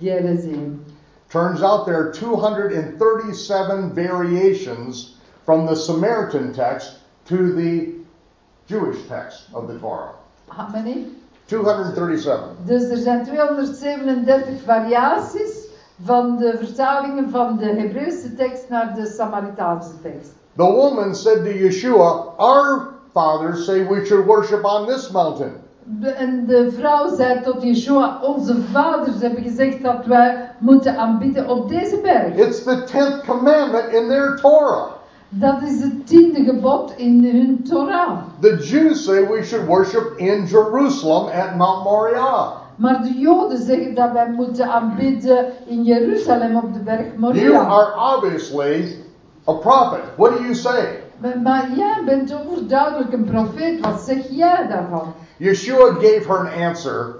Gerizim. Turns out there are 237 variations from the Samaritan text to the Jewish text of the Torah. How many? 237. Dus er zijn 237 variaties van de vertalingen van de Hebreeuwse tekst naar de Samaritaanse tekst. The woman said to Yeshua, Our fathers say we should worship on this mountain. De- En de vrouw zei tot Yeshua, onze vaders hebben gezegd dat wij moeten aanbidden op deze berg. It's the 10th commandment in their Torah. Dat is het tiende gebod in hun Torah. The Jews say we should worship in Jerusalem at Mount Moriah. Maar de Joden zeggen dat wij moeten aanbidden in Jeruzalem op de berg You Moriah. are obviously a prophet. What do you say? Maar, maar jij bent overduidelijk een profeet. Wat zeg jij daarvan? Yeshua gave her an answer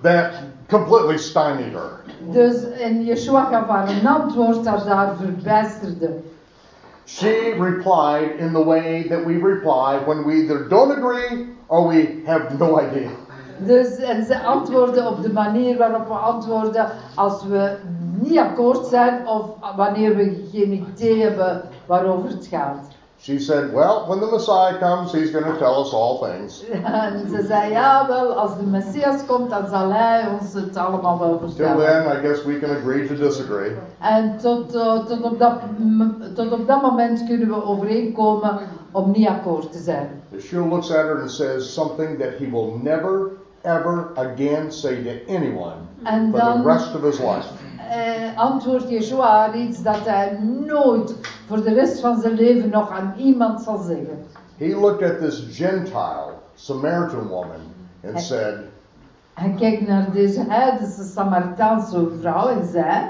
that completely stymied her. Dus, en Yeshua gaf haar een antwoord dat haar verbijsterde. She replied in the way that we reply when we either don't agree or we have no idea. Dus, en ze antwoordde op de manier waarop we antwoorden als we niet akkoord zijn of wanneer we geen idee hebben waarover het gaat. She said, Well, when the Messiah comes, he's going to tell us all things. En ze zei, ja wel, als de Messias komt, dan zal hij ons het allemaal wel Till then, I guess we can agree to disagree. En tot, eh, tot, op dat, tot op dat moment kunnen we overeenkomen om niet akkoord te zijn. Yeshua looks at her and says something that he will never, ever again say to anyone for the rest of his life. Eh, antwoordt Yeshua haar iets dat hij nooit voor de rest van zijn leven nog aan iemand zal zeggen. He looked at this Gentile Samaritan woman and said, Hij kijkt naar deze heidense Samaritaanse vrouw en zei,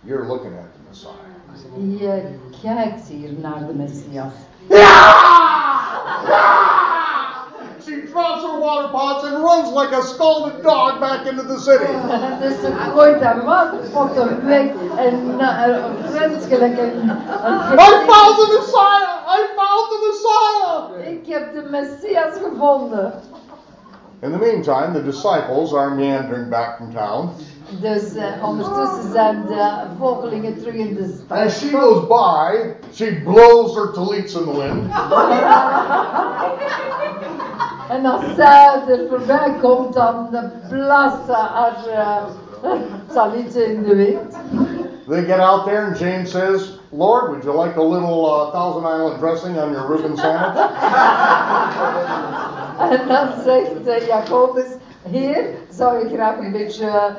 You're looking at the Messiah. je kijkt hier naar de Messias. She drops her water pots and runs like a scalded dog back into the city. Dus ze gooit haar waterpotten weg en rent gelijk een I found the Messiah! I found the Messiah! Ik heb de Messias gevonden. In the meantime, the disciples are meandering back from town. Dus eh, ondertussen zijn de volgelingen terug in de As she goes by, she blows her talits in the wind. En als zij er voorbij komt, dan eh, blaast ze haar uh, salieten in de wind. They get out there, and James says, Lord, would you like a little uh, Thousand Island dressing on your Reuben sandwich? En dan zegt Jacobus, Heer, zou je graag een beetje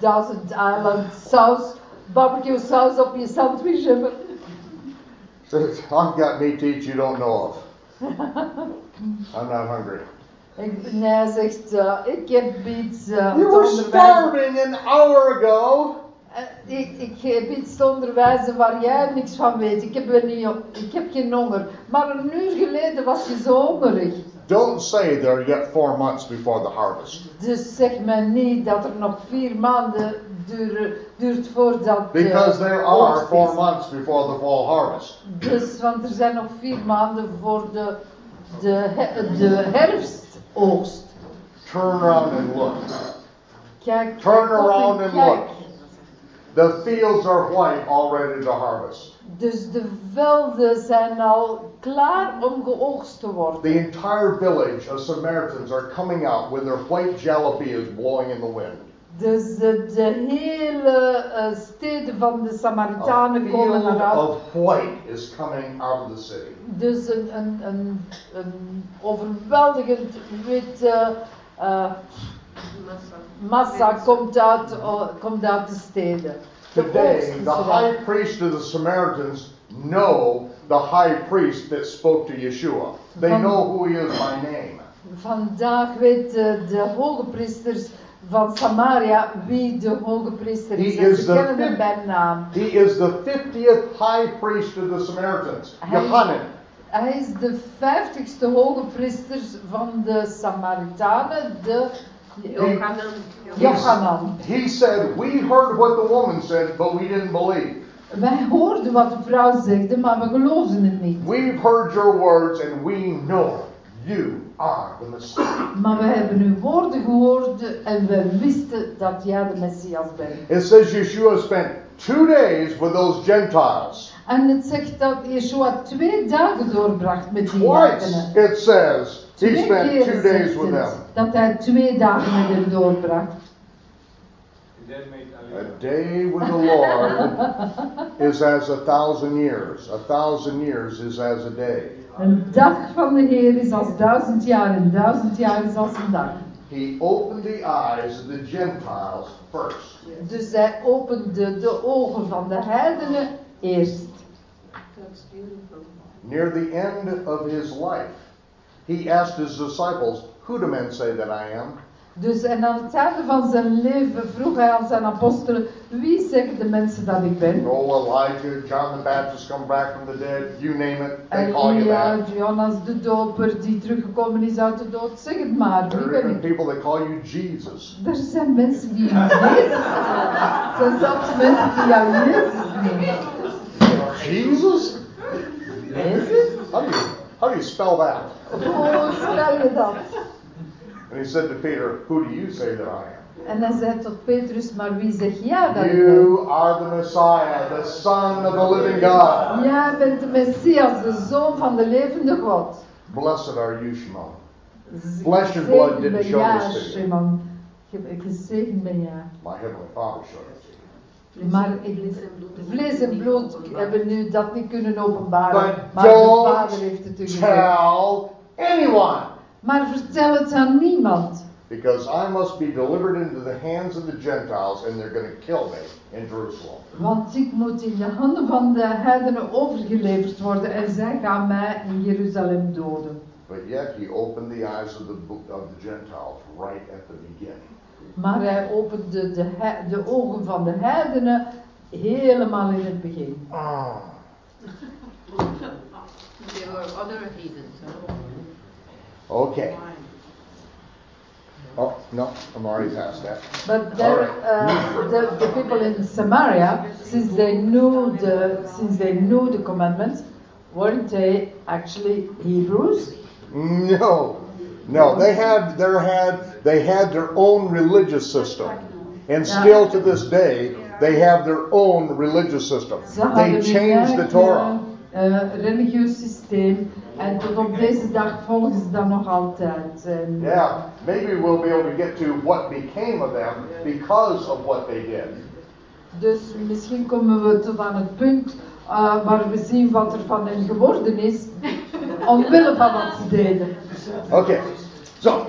Thousand Island saus, barbecue saus op je sandwich hebben? says, I've got meat to eat you don't know of. I'm not hungry. Ik, nee, hij zegt, eh, ik heb iets eh, You were starving an hour ago. Eh, ik, ik heb iets te onderwijzen waar jij niks van weet. Ik heb, er niet, ik heb geen honger. Maar een uur geleden was je zo hongerig. Don't say there are yet four months before the harvest. Dus zeg mij niet dat er nog vier maanden duren, duurt voordat de Because there are four months before the fall harvest. Dus, want er zijn nog vier maanden voor de, de, de herfstoogst. Turn around and look. Kijk, Turn around and kijk. look. The fields are white, all ready to harvest. Dus de velden zijn al klaar om geoogst te worden. The entire village of Samaritans are coming out with their white jalapenos blowing in the wind. Dus de, de hele steden van de Samaritanen komen field eruit. of white is coming out of the city. Dus een, een, een, een overweldigend witte eh, massa komt uit, komt uit de steden. Today, the high priest of the Samaritans know the high priest that spoke to Yeshua. They Van- know who he is by name. Vandaag weten de hoge priesters van Samaria wie de hoge priester is. He is kennen hem bij naam. He is the 50th high priest of the Samaritans, Hij- Yohanan. Hij is de vijftigste hoge priester van de Samaritanen, de Johanan. He said, We heard what the woman said, but we didn't believe. Wij hoorden wat de vrouw zegde, maar we geloofden het niet. We've heard your words and we know You are the Messiah. Maar we hebben uw woorden gehoord en we wisten dat jij de Messias bent. It says Yeshua spent two days with those Gentiles. En het zegt dat Yeshua twee dagen doorbracht met die Twice it says he Twee spent keer two zegt days with het them. dat hij twee dagen met hen doorbracht. Made A day with the Lord is as a thousand years. A thousand years is as a day. Een dag van de Heer is als duizend jaar en duizend jaar is als een dag. He opened the eyes of the Gentiles first. Dus hij opende de ogen van de heidenen eerst. Near the end of his life, he asked his disciples, Who do men say that I am? Dus en aan het einde van zijn leven vroeg hij aan zijn apostelen, wie zeggen de mensen dat ik ben? Oh, Elijah, John the Baptist come back from the dead, you name it, they call you that. Jonas de doper die teruggekomen is uit de dood, zeg het maar, There are even people that call you Jesus. Er zijn mensen die Jezus zeggen. Er zijn zelfs mensen die jou Jezus noemen. Jesus? Jezus? How do you, how do you spell that? Hoe spel je dat? And he said to Peter, Who do you say that I am? En hij zei tot Petrus, maar wie zeg jij dat? You are the Messiah, the Son of the living God. Jij bent de Messias, de Zoon van de levende God. Blessed are you, Shimon. Flesh and blood didn't show this to you. Gezegend ben jij. My heavenly Father showed it. Maar ik, vlees en bloed hebben nu dat niet kunnen openbaren. But Maar de Vader heeft het u tell anyone, Maar vertel het aan niemand. because I must be delivered into the hands of the Gentiles, and they're going to kill me in Jerusalem. Want ik moet in de handen van de heidenen overgeleverd worden en zij gaan mij in Jeruzalem doden. But yet he opened the eyes of the of the Gentiles right at the beginning. Maar hij opende de, he- de ogen van de heidenen helemaal in het begin. Ah. There were other heathens. Okay. Oh no, I'm already past that. But there, uh, the, the people in Samaria, since they knew the since they knew the commandments, weren't they actually Hebrews? No, no, they had their had they had their own religious system, and still to this day they have their own religious system. They changed the Torah. uh, religieus systeem en tot op deze dag volgen ze dat nog altijd. Yeah, maybe we'll be able to get to what became of them because of what they did. Dus misschien komen we tot aan het punt uh, waar we zien wat er van hen geworden is, omwille van wat ze. Okay, so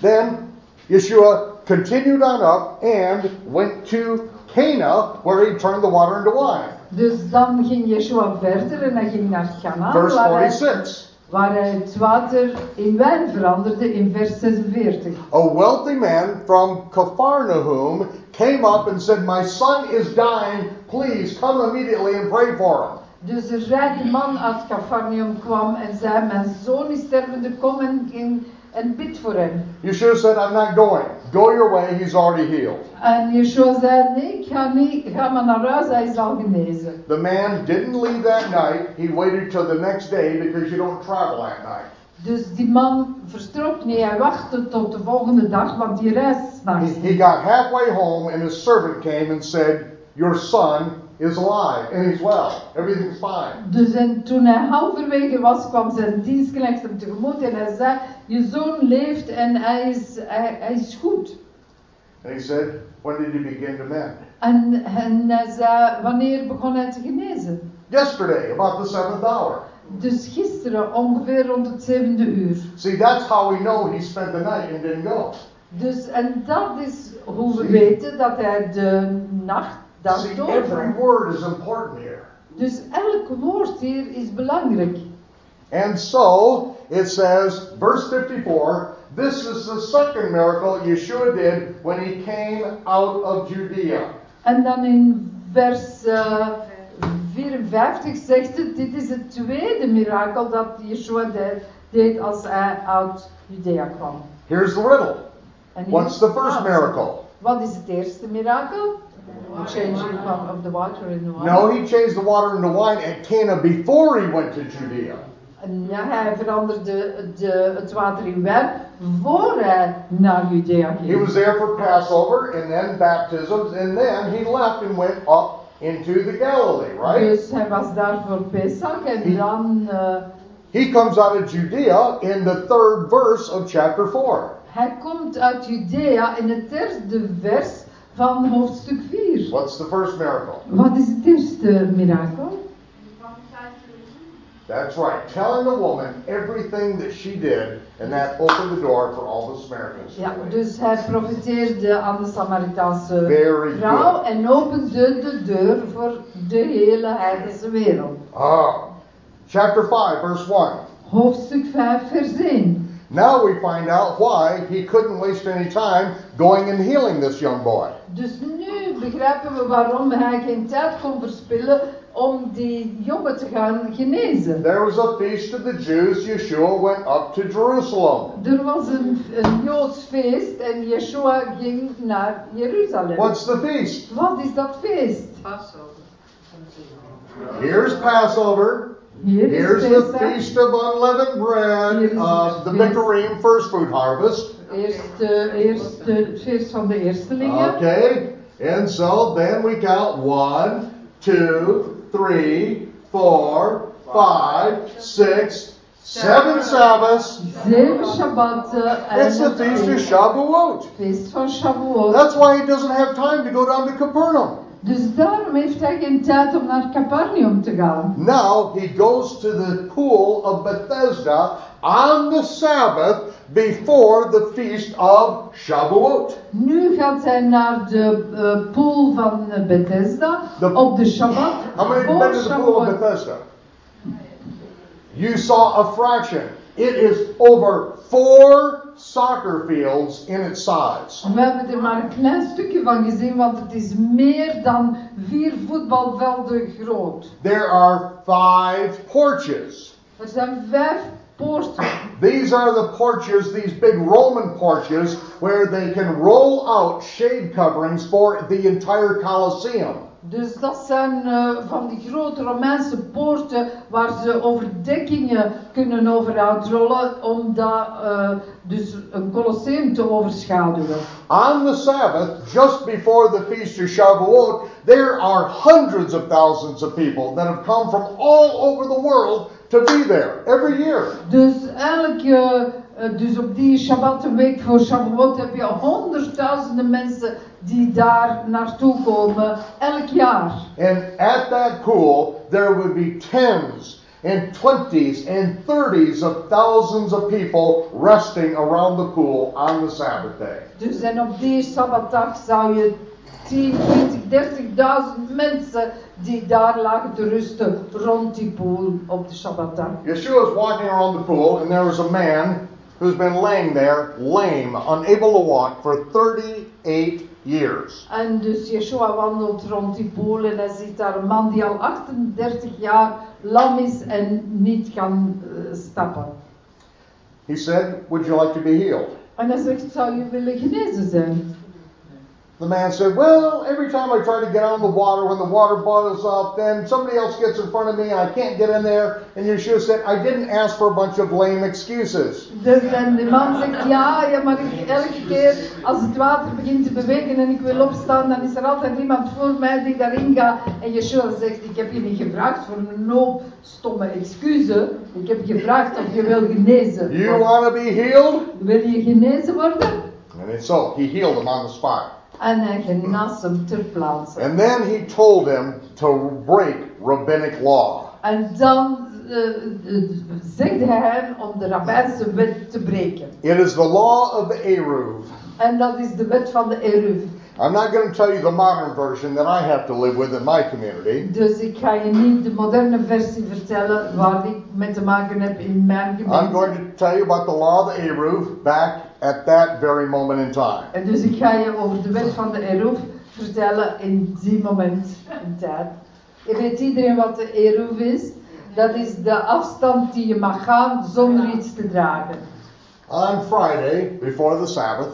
then Yeshua continued on up and went to Cana, where he turned the water into wine. Dus dan ging Yeshua verder en hij ging naar Canaan, Verse waar hij, 46. waar hij het water in wijn veranderde in vers 46. A wealthy man from Capharnaum came up and said, My son is dying. Please come immediately and pray for him. Dus een rijke man uit Capernaum kwam en zei, mijn zoon is stervende, kom en, en, en bid voor hem. Yeshua said, I'm not going. Go your way. He's already healed. En Yeshua zei, nee, ik ga niet, ga maar naar huis, hij is al genezen. The man didn't leave that night. He waited till the next day because you don't travel at night. Dus die man verstrok niet, hij wachtte tot de volgende dag, want die reist He, s'nachts. he got halfway home and his servant came and said, Your son is alive and he's well. Everything's fine. Dus en toen hij halverwege was, kwam zijn dienstknecht hem tegemoet en hij zei, je zoon leeft en hij is, hij, hij is goed. And he said, When did he begin to mend? En, en hij zei, wanneer begon hij te genezen? Yesterday, about the seventh hour. Dus gisteren, ongeveer rond het zevende uur. See, that's how we know he spent the night and didn't go. Dus, en dat is hoe we weten dat hij de nacht See, every word is important here. Dus elk woord hier is belangrijk. And so it says, verse 54, this is the second miracle Yeshua did when he came out of Judea. En dan in vers eh, 54 zegt het, dit is het tweede mirakel dat Yeshua deed, deed als hij uit Judea kwam. Here's the riddle. What's the is het first miracle? Wat is het eerste mirakel? Changing from, of the water into wine. No, he changed the water into wine at Cana before he went to Judea. Ja, hij veranderde de, het water in wijn voor hij naar Judea ging. He was there for Passover and then baptisms, and then he left and went up into the Galilee, right? Dus hij was daar voor Pesach en dan eh, He comes out of Judea in the third verse of chapter 4. hij komt uit Judea in het derde vers van hoofdstuk 4. What's the first miracle? Wat is het eerste mirakel? That's right, telling the woman everything that she did, and that opened the door for all the Samaritans. Ja, dus hij profiteerde aan de Samaritaanse Very vrouw good. en opende de deur voor de hele heidense wereld. Ah, chapter 5, verse 1. Hoofdstuk 5, vers 1. Now we find out why he couldn't waste any time going and healing this young boy. Dus nu begrijpen we waarom hij geen tijd kon verspillen om die jongen te gaan genezen. There was a feast of the Jews. Yeshua went up to Jerusalem. Er was een, een Joods feest en Yeshua ging naar Jeruzalem. What's the feast? Wat is dat feest? Passover. Here's Passover. Hier is Here's the. Feast of Unleavened Bread, uh, the. Bikurim first fruit harvest. Eerste, eerste, het van de eerstelingen. Okay, and so then we count one, two, three, four, five, six, seven Sabbaths. Zeven Shabbaten It's the Feast of Shavuot. feest van Shavuot. That's why he doesn't have time to go down to Capernaum. Dus daarom heeft hij geen tijd om naar Capernaum te gaan. Now he goes to the pool of Bethesda on the Sabbath before the feast of Shavuot. Nu gaat hij naar de eh, pool van eh, Bethesda De- op de Shabbat. How many voor been to the pool of. Bethesda? You saw a fraction. It is over four soccer fields in its size. We hebben er maar een klein stukje van gezien, want het is meer dan vier voetbalvelden groot. There are five porches. Er zijn vijf. These are the porches, these big Roman porches, where they can roll out shade coverings for the entire Colosseum. Dus dat zijn eh, van die grote Romeinse poorten waar ze overdekkingen kunnen over uitrollen om dat, eh, dus een colosseum te overschaduwen. On the Sabbath, just before the feast of Shavuot, there are hundreds of thousands of people that have come from all over the world to be there every year. Dus elke, eh, dus op die Shabbat, een week voor Shavuot, heb je honderdduizenden mensen die daar naartoe komen, elk jaar. And at that pool, there would be tens and twenties and thirties of thousands of people resting around the pool on the Sabbath day. Dus en op die Sabbatdag zou je 10, 20, 30.000 mensen die daar lagen te rusten rond die pool op de Sabbatdag. Yeshua is walking around the pool, and there was a man who's been laying there, lame, unable to walk, for 38 years. En dus Yeshua wandelt rond die pool en hij ziet daar een man die al 38 jaar lam is en niet kan eh, stappen. He said, Would you like to be healed? En hij zegt, zou je willen genezen zijn? The man said, Well, every time I try to get of the water, when the water boils up, then somebody else gets in front of me and I can't get in there. And Yeshua said, I didn't ask for a bunch of lame excuses. Dus en de man zegt, ja, ja, maar ik, elke keer als het water begint te bewegen en ik wil opstaan, dan is er altijd iemand voor mij die daarin gaat. En Yeshua zegt, ik heb je niet gevraagd voor een hoop stomme excuses. Ik heb gevraagd of je wil genezen. You want to be healed? Wil je genezen worden? And it's so. He healed him on the spot. En hij genas hem ter plaatse. And then he told him to break rabbinic law. En dan eh, eh, zegde hij hem om de rabbijnse wet te breken. It is the law of the Eruv. En dat is de wet van de Eruv. I'm not going to tell you the modern version that I have to live with in my community. Dus ik ga je niet de moderne versie vertellen waar ik mee te maken heb in mijn I'm going to tell you about the law of the Eruv back at that very moment in time. En dus ik ga je over de wet van de Eruv vertellen in die moment in tijd. Je weet iedereen wat de Eruv is? Dat is de afstand die je mag gaan zonder iets te dragen. On Friday, before the Sabbath,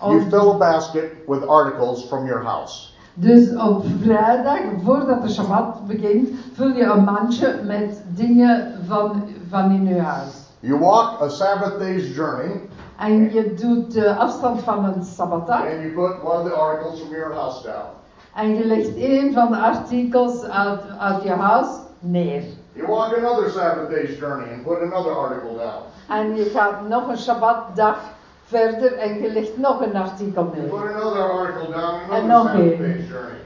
you fill a basket with articles from your house. Dus op vrijdag, voordat de Shabbat begint, vul je een mandje met dingen van, van in je huis. You walk a Sabbath day's journey En je doet de afstand van een Sabbatdag. and you put one of the articles from your house down. En je legt een van de artikels uit, uit je huis neer. You walk another Sabbath day's journey and put another article down. En je gaat nog een Shabbatdag verder en je legt nog een artikel You put neer. another article down And another nog Sabbath één. day's journey.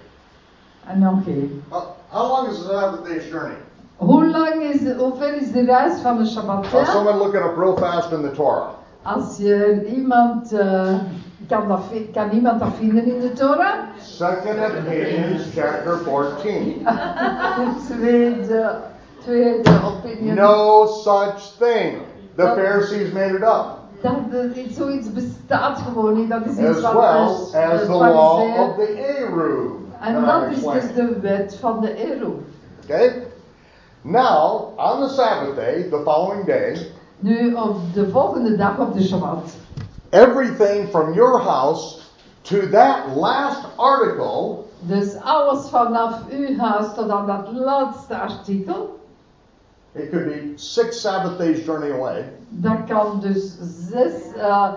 En nog één. How, how long is the Sabbath day's journey? Hoe lang is de, hoe ver is de reis van een Now, Shabbatdag? someone look it up real fast in the Torah. Als je iemand, eh, kan, dat, kan iemand dat vinden in de Torah? Second Kings chapter 14. tweede, tweede opinion. No such thing. The Pharisees made it up. Dat iets, zoiets bestaat gewoon niet. Dat is iets As van well de- as de the law of the Eru. En dat is dus de wet van de Eru. Okay? Now, on the Sabbath day, the following day, Nu op de volgende dag op de Shabbat. everything from your house to that last article Dus alles vanaf uw huis tot aan dat laatste artikel. It could be six Sabbath days journey away. Dat kan dus zes uh,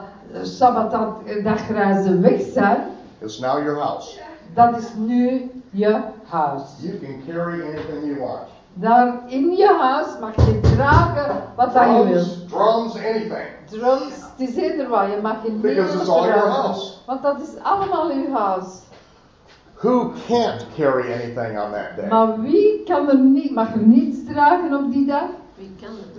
Shabbatdagreizen weg zijn. It's now your house. Dat is nu je huis. You can carry anything you want. Daar in je huis mag je dragen wat dat je wil. Drums, drums, anything. Drums, het is eender wat, je mag je niet Because it's all your dragen. house. Want dat is allemaal uw huis. Who can't carry anything on that day? Maar wie kan er niet, mag er niets dragen op die dag?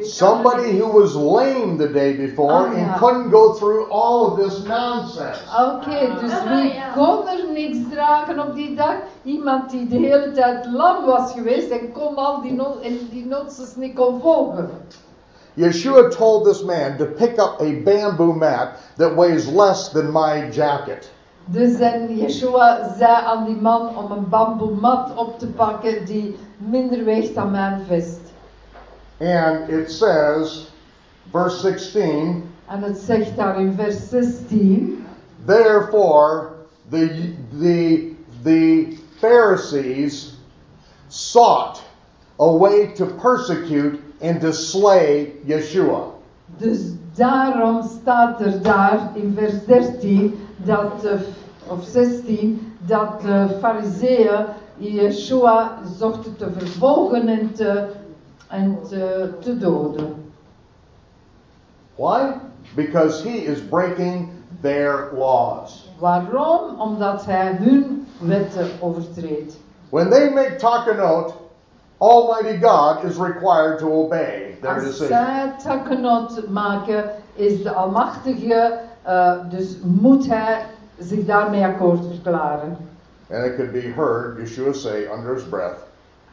Somebody who was lame the day before Oh, and yeah. couldn't go through all of this nonsense. Oké, dus wie kon er niks dragen op die dag? Iemand die de hele tijd lam was geweest en kon al die, no en die nonsens niet kon volgen. Yeshua told this man to pick up a bamboo mat that weighs less than my jacket. Dus en Yeshua zei aan die man om een bamboemat op te pakken die minder weegt dan mijn vest. And it says, verse 16, En het zegt daar in vers 16. Therefore, the, the, the Pharisees sought a way to persecute and to slay Yeshua. Dus daarom staat er daar in vers 13 dat, of 16 dat de fariseeën Yeshua zochten te vervolgen en te, en te, te doden. Why? Because he is breaking their laws. Waarom? Omdat hij hun wetten overtreedt. When they make takanot, Almighty God is required to obey their Als decision. zij maken, is de Almachtige, eh, dus moet hij zich daarmee akkoord verklaren. And it could be heard Yeshua say under his breath,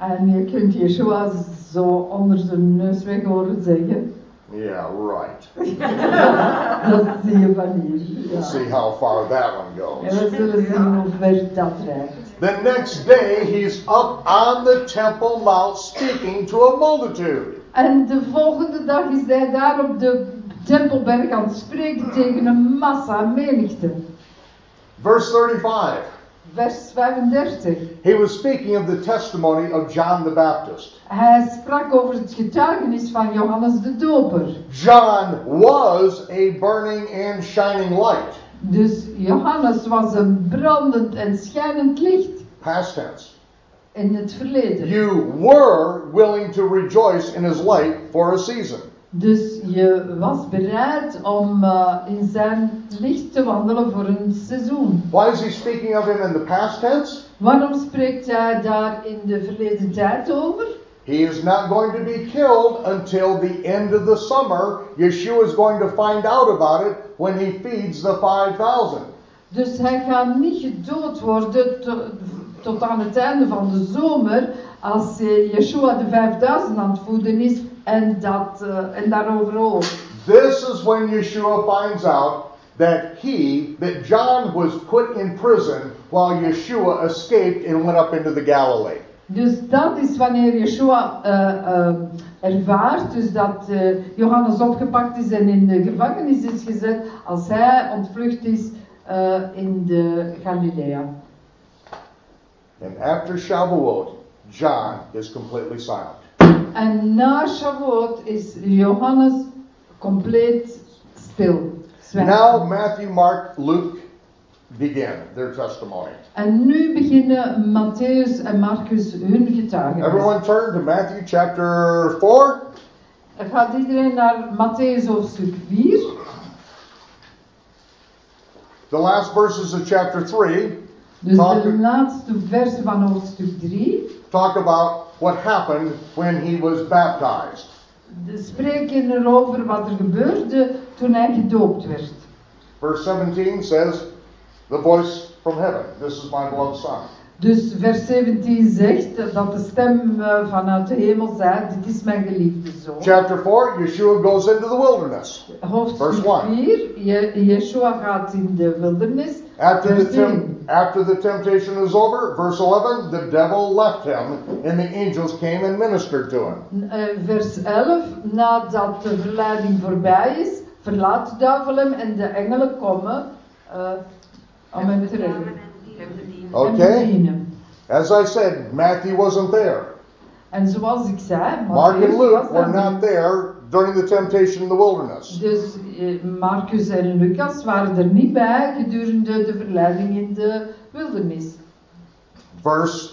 En je kunt Yeshua zo onder zijn neus weg horen zeggen. Yeah, right. Dat zie je van hier. Ja. see how far that one En goes. we zullen zien hoe ver dat reikt. The next day, he's up on the Temple Mount speaking to a multitude. En de volgende dag is hij daar op de Tempelberg aan het spreken tegen een massa, menigte. Verse 35. Vers 35. He was speaking of the testimony of John the Baptist. Hij sprak over het getuigenis van Johannes de Doper. John was a burning and shining light. Dus Johannes was een brandend en schijnend licht Past tense. in het verleden. You were willing to rejoice in his light for a season. Dus je was bereid om eh, in zijn licht te wandelen voor een seizoen. Why is he speaking of him in the past tense? Waarom spreekt hij daar in de verleden tijd over? He is not going to be killed until the end of the summer. Yeshua is going to find out about it when he feeds the 5,000. Dus hij gaat niet gedood worden to- tot aan het einde van de zomer als eh, Yeshua de 5000 aan het voeden is en, dat, eh, en daarover ook. This is when Yeshua finds out that he, that John was put in prison while Yeshua escaped and went up into the Galilee. Dus dat is wanneer Yeshua eh, eh, ervaart, dus dat eh, Johannes opgepakt is en in de gevangenis is gezet, als hij ontvlucht is in de Galilea. And after Shavuot, John is completely silent. En na Shavuot is Johannes compleet stil. zwijgt. Now Matthew, Mark, Luke begin their testimony. En nu beginnen Matthäus en Marcus hun getuigenis. Everyone turn to Matthew chapter 4. Gaat iedereen naar Matthäus hoofdstuk 4? The last verses of chapter 3 Dus de laatste versen van hoofdstuk 3 talk about what happened when he was baptized. de spreken erover wat er gebeurde toen hij gedoopt werd. Verse 17 says, The voice from heaven, This is my beloved Son. Dus vers 17 zegt dat de stem eh, vanuit de hemel zei, dit is mijn geliefde zoon. Chapter 4, Yeshua goes into the wilderness. Hoofdstuk Verse one. 4, Je- Yeshua gaat in de wildernis. After the, Vers tem- 1. after the temptation is over, verse 11, the devil left him, and the angels came and ministered to him. Eh, vers 11, nadat de verleiding voorbij is, verlaat de duivel hem en de engelen komen eh, om hem te redden. Hem te dienen. En Okay? As I said, Matthew wasn't there. En zoals ik zei, Mark and Luke were not there during the temptation in the wilderness. Dus eh, Marcus en Lucas waren er niet bij gedurende de verleiding in de wildernis. Verse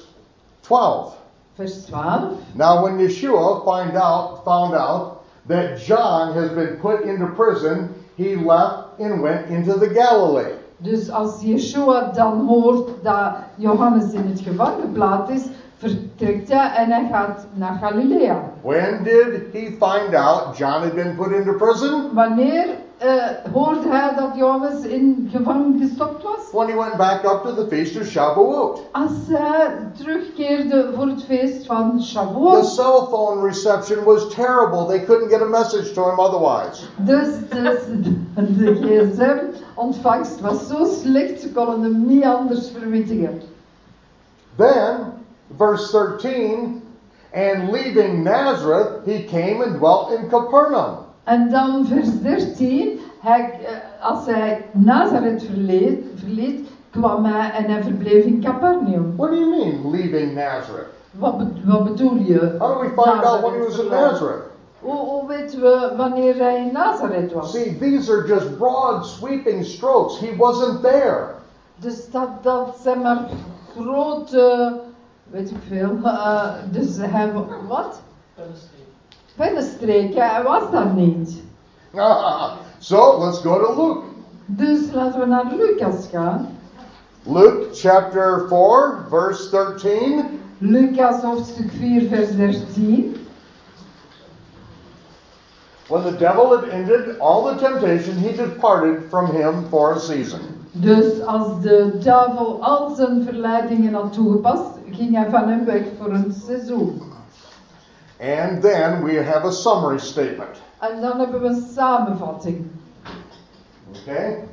12. Vers 12. Now, when Yeshua find out, found out that John has been put into prison, he left and went into the Galilee. Dus als Yeshua dan hoort dat Johannes in het gevangen geplaatst is, vertrekt hij en hij gaat naar Galilea. When did he find out John had been put into prison? Wanneer eh, hoorde hij dat Johannes in gevangen gestopt was? When he went back up to the feast of Shavuot. Als hij terugkeerde voor het feest van The Shavuot. cell phone reception was terrible. They couldn't get a message to him otherwise. Dus, dus de gsm-ontvangst was zo slecht, ze konden hem niet anders verwittigen. Then, verse 13, and leaving Nazareth, he came and dwelt in Capernaum. En dan vers 13, hij, eh, als hij Nazareth verleed, verliet, kwam hij en hij verbleef in Capernaum. What do you mean, leaving Nazareth? Wat, wat bedoel je? How do we find out when he was in? Nazareth? Hoe, hoe weten we wanneer hij in Nazareth was? See, these are just broad, sweeping strokes. He wasn't there. Dus dat, dat zijn maar grote, weet ik veel, eh, dus hij, wat? Hij was daar niet. so let's go to Luke. Dus laten we naar Lucas gaan. Luke chapter 4, verse 13. Lucas hoofdstuk 4 vers 13. When the devil had ended all the temptation, he departed from him for a season. Dus als de duivel al zijn verleidingen had toegepast, ging hij van hem weg voor een seizoen. And then we have a summary statement. En dan hebben we een samenvatting. Okay?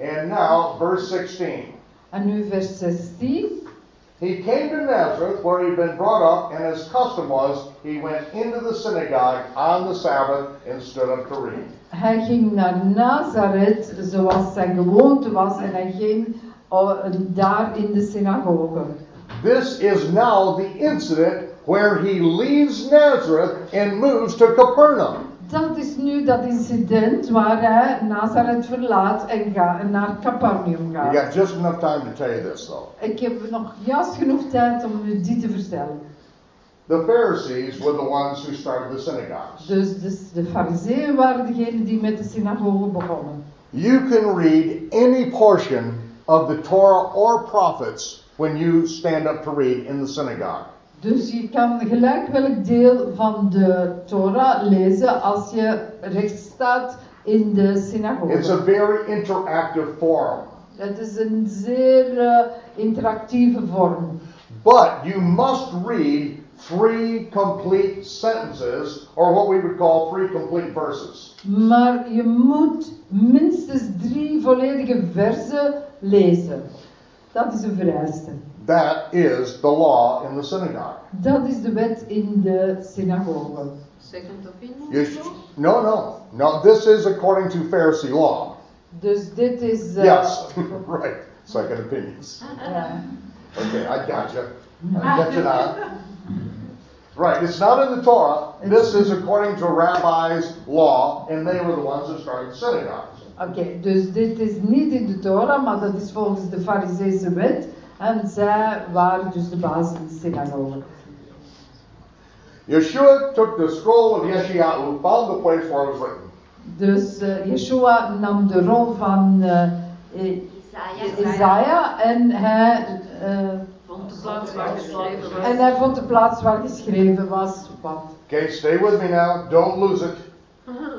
And now, verse 16. En nu vers 16. He came to Nazareth, where he'd been brought up, and his custom was he went into the synagogue on the Sabbath and stood up to read. Hij ging naar Nazareth, zoals zijn gewoonte was, en hij ging uh, daar in de synagoge. This is now the incident where he leaves Nazareth and moves to Capernaum. Dat is nu dat incident waar hij Nazareth verlaat en ga, naar Capernaum gaat. got just enough time to tell you this, though. Ik heb nog juist genoeg tijd om u dit te vertellen. The Pharisees were the ones who started the synagogues. Dus, dus de fariseeën waren degenen die met de synagoge begonnen. You can read any portion of the Torah or prophets when you stand up to read in the synagogue. Dus je kan gelijk welk deel van de Torah lezen als je rechts staat in de It's a synagoge. very interactive forum. Het is een zeer eh, interactieve vorm. But you must read three complete sentences, or what we would call three complete verses. Maar je moet minstens drie volledige versen lezen. Dat is een vereiste. That is the law in the synagogue. Dat is de wet in de synagoge. Second opinion? You sh- no, no, no. This is according to Pharisee law. Dus dit is. eh, Yes, right. Second opinions. Ah, ah, ah. ja. Okay, I gotcha. I get you now. Right, it's not in the Torah. This is according to rabbi's law, and they were the ones that started synagogues. Oké, dus dit is niet in de Torah, maar dat is volgens de Fariseese wet. En zij waren dus de baas in de synagoge. Yeshua took the scroll of Yeshayahu, found the place where it was written. Dus eh, Yeshua nam de rol van eh, eh, Isaiah en hij, eh, Vond de plaats waar geschreven was. en hij vond de plaats waar geschreven was. Wat. Okay, stay with me now. Don't lose it.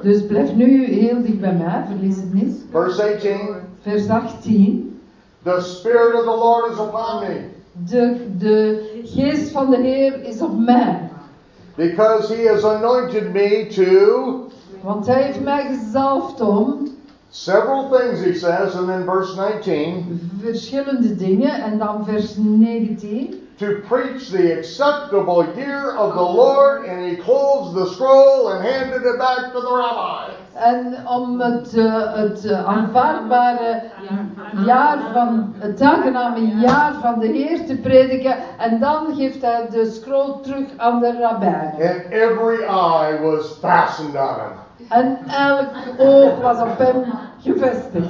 Dus blijf nu heel dicht bij mij, verlies het niet. Verse 18 Vers 18. The Spirit of the Lord is upon me, De, de geest van de Heer is op mij. because he has anointed me to Want hij heeft mij gezalfd om several things, he says, and then verse 19 verschillende dingen. En dan vers 19. to preach the acceptable year of the Lord, and he closed the scroll and handed it back to the rabbi. En om het, eh, het aanvaardbare jaar van, het aangename jaar van de Heer te prediken. En dan geeft hij de scroll terug aan de rabbijn. And every eye was fastened on him. En elk oog was op hem gevestigd.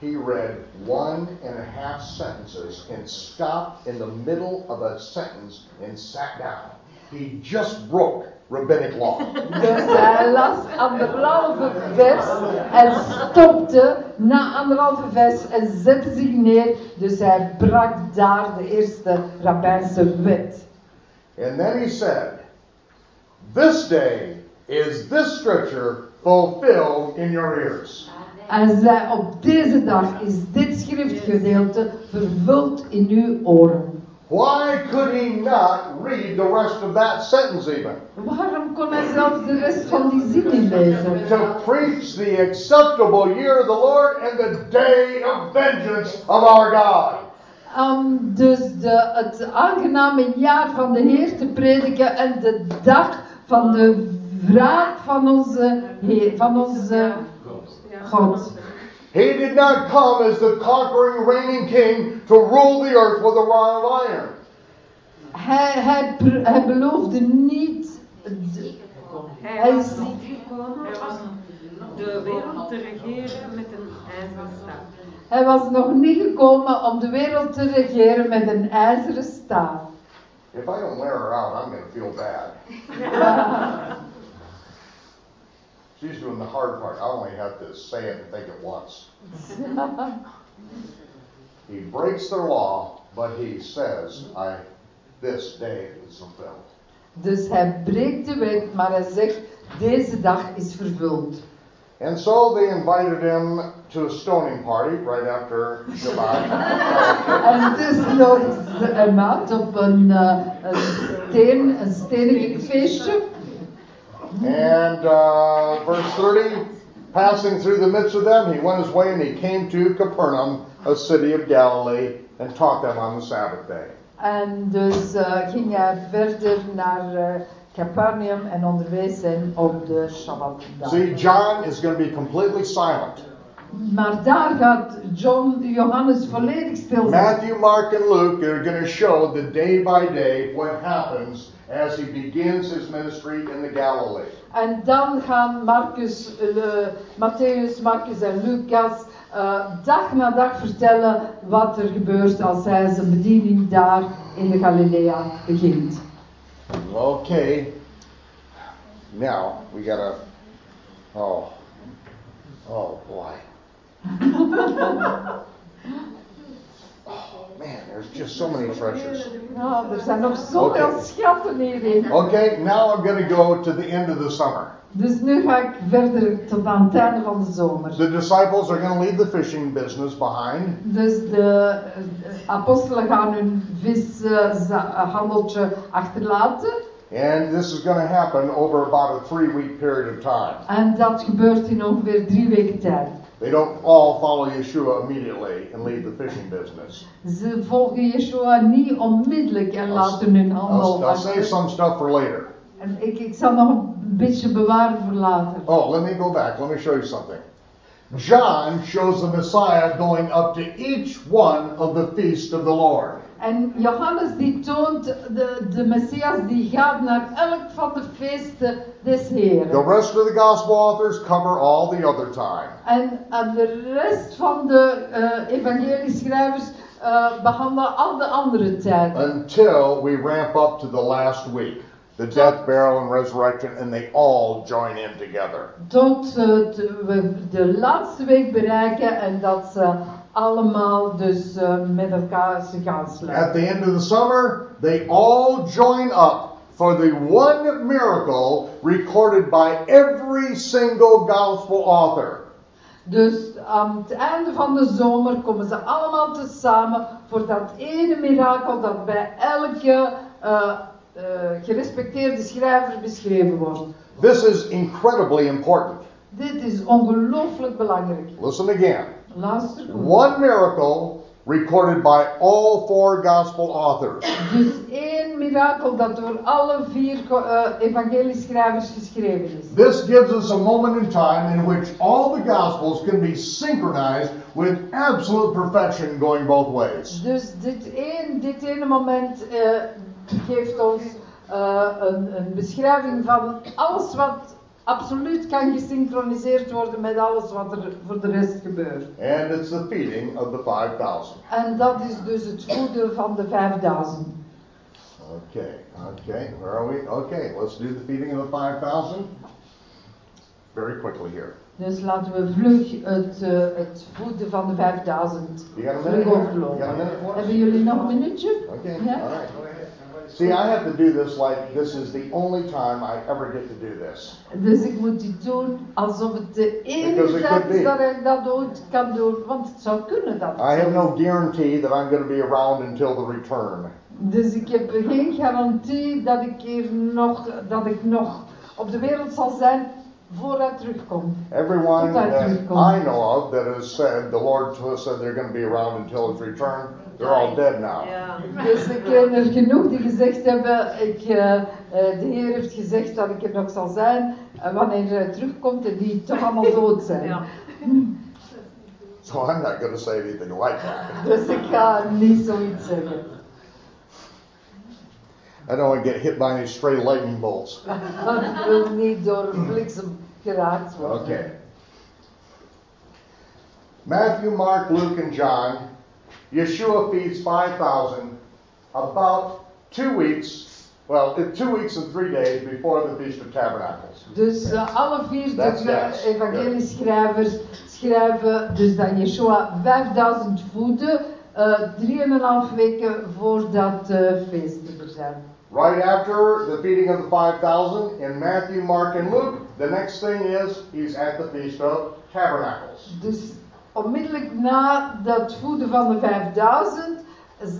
He read one and a half sentences and stopped in the middle of a sentence and sat down. He just broke rabbinic law. Dus hij las anderhalve vers en stopte na anderhalve vers en zette zich neer. Dus hij brak daar de eerste rabbijnse wet. And then he said, This day is this scripture fulfilled in your ears. En zei, op deze dag is dit schriftgedeelte vervuld in uw oren. Why could he not read the rest of that sentence even? Waarom kon hij zelfs de rest van die zin niet lezen? To preach the acceptable year of the Lord and the day of vengeance of our God. Om dus de, het aangename jaar van de Heer te prediken en de dag van de wraak van onze Heer, van onze God. He did not come as the conquering, reigning king to rule the earth with a rod of iron. Hij, hij, hij beloofde niet. Hij was niet gekomen, hij was de wereld te regeren met een ijzeren staaf. Hij was nog niet gekomen om de wereld te regeren met een ijzeren staaf. If I don't wear her out, I'm going to feel bad. She's doing the hard part. I only have to say it and think it once. He breaks their law, but he says, I, this day is fulfilled. Dus hij breekt de wet, maar hij zegt: deze dag is vervuld. And so they invited him to a stoning party right after Shabbat. En dus nodigt ze hem uit op een, eh, een, steen, een stenen feestje. And uh, verse 30, passing through the midst of them, he went his way and he came to Capernaum, a city of Galilee, and taught them on the Sabbath day. En dus eh, ging hij verder naar eh, Capernaum en onderwees hen op de Shabbatdag. See, John is going to be completely silent. Maar daar gaat John, Johannes volledig stil zijn. Matthew, Mark, and Luke are going to show the day by day what happens as he begins his ministry in the Galilee. En dan gaan Marcus, eh, Matthäus, Marcus en Lucas eh, dag na dag vertellen wat er gebeurt als hij zijn bediening daar in de Galilea begint. Okay. Now we gotta. Oh. Oh boy. Oh man, there's just so many treasures. Ja, er zijn nog zoveel Oké. schatten hierin. Okay, now I'm gonna go to the end of the summer. Dus nu ga ik verder tot aan het einde van de zomer. The disciples are gonna leave the fishing business behind. Dus de eh, apostelen gaan hun vishandeltje achterlaten. And this is going to happen over about a three week period of time. En dat gebeurt in ongeveer drie weken tijd. They don't all follow Yeshua immediately and leave the fishing business. Ze volgen Yeshua niet onmiddellijk en laten hun I'll, handel I'll save achter. some stuff for later. En ik, ik zal nog beetje bewaren voor later. Oh, let me go back. Let me show you something. John shows the Messiah going up to each one of the feasts of the Lord. En Johannes die toont de, de Messias die gaat naar elk van de feesten des The Heren. rest of the gospel authors cover all the other time. En, en de rest van de eh evangelieschrijvers eh, behandelen al de andere tijden. until we ramp up to the last week the death, burial, and resurrection, and they all join in together. Tot eh, we de laatste week bereiken en dat ze allemaal dus eh, met elkaar zich At aansluiten. the end of the summer, they all join up for the one miracle recorded by every single gospel author. Dus aan het einde van de zomer komen ze allemaal tezamen voor dat ene mirakel dat bij elke eh, eh, gerespecteerde schrijver beschreven wordt. This is incredibly important. Dit is ongelooflijk belangrijk. Listen again. Luister goed. One miracle recorded by all four gospel authors. Dus één mirakel dat door alle vier uh, evangelieschrijvers geschreven is. This gives us a moment in time in which all the Gospels can be synchronized with absolute perfection going both ways. Dus dit, één, dit ene moment eh, geeft ons eh, een, een beschrijving van alles wat absoluut kan gesynchroniseerd worden met alles wat er voor de rest gebeurt. And it's the feeding of the 5,000. En dat is dus het voeden van de 5000. Okay, okay, where are we? Okay, let's do the feeding of the 5,000 very quickly here. Dus laten we vlug het, eh, het voeden van de 5000 You got a vlug overlopen. Hebben jullie nog een minuutje? Okay, Ja? See, I have to do this like this is the only time I ever get to do this. Dus ik moet dit doen alsof het de enige tijd is dat ik dat ooit kan doen. Want het zou kunnen dat. I have no guarantee that I'm going to be around until the return. Dus ik heb geen garantie dat ik hier nog, dat ik nog op de wereld zal zijn voor hij terugkomt. Everyone that terugkomt. I know of that has said the Lord said they're going to be around until his return, they're all dead now. Ja. Dus ik ken er genoeg die gezegd hebben, ik, eh, eh, de Heer heeft gezegd dat ik er nog zal zijn eh, wanneer hij terugkomt en die toch allemaal dood zijn. Ja. So I'm not going to say anything like that. Dus ik ga niet zoiets zeggen. I don't want to get hit by any stray lightning bolts. Want ik wil niet door een bliksem geraakt worden. Okay. Matthew, Mark, Luke, and John, Yeshua feeds 5,000 about two weeks, well, uh, two weeks and three days before the Feast of Tabernacles. Dus eh, alle vier de yes. evangelieschrijvers schrijven dus dat Yeshua 5000 voedde, eh, drieënhalf weken voordat de feesten er zijn. Right after the feeding of the 5,000 in Matthew, Mark, and Luke, the next thing is he's at the Feast of Tabernacles. Dus onmiddellijk na dat voeden van de 5000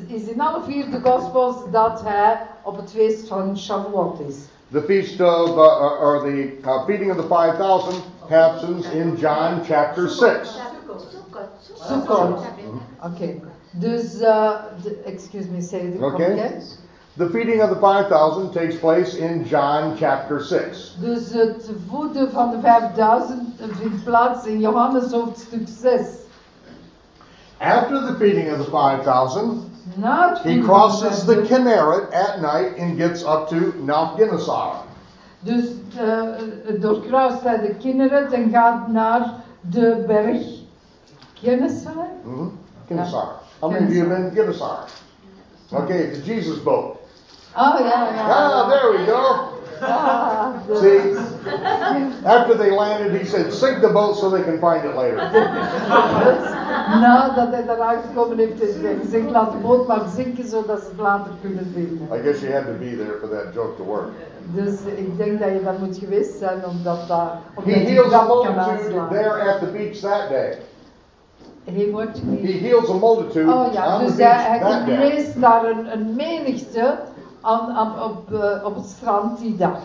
is- in alle vier de gospels dat hij op het feest van Shavuot is. The feast of, uh, or the uh, feeding of the 5,000 happens in John chapter 6. Sukkot. Oké. Dus, de- excuse me, say the Okay. The feeding of the 5,000 takes place in John chapter 6. Dus het voeden van de 5000 vindt plaats in Johannes hoofdstuk 6. After the feeding of the 5,000, he crosses the 5000 Kinneret at night and gets up to Mount Gennesaret. Dus eh, doorkruist hij de Kinneret en gaat naar de berg Gennesaret. Mm-hmm. Gennesaret. How many of you have been to Gennesaret? Okay, the Jesus boat. Ah, ja, ja. Ah, there we go. Ah, See, after they landed, he said, sink the boat so they can find it later. Nadat hij daar aangekomen heeft, heeft hij gezegd, laat de boot maar zinken zodat ze het later kunnen vinden. I guess you had to be there for that joke to work. Dus ik denk dat je daar moet geweest zijn omdat, dat, omdat He heals a dat multitude there at the beach that day. He wordt He heals a multitude Oh ja, on the dus beach hij, hij geneest daar een, een menigte aan, aan, op, eh, op het strand die dag.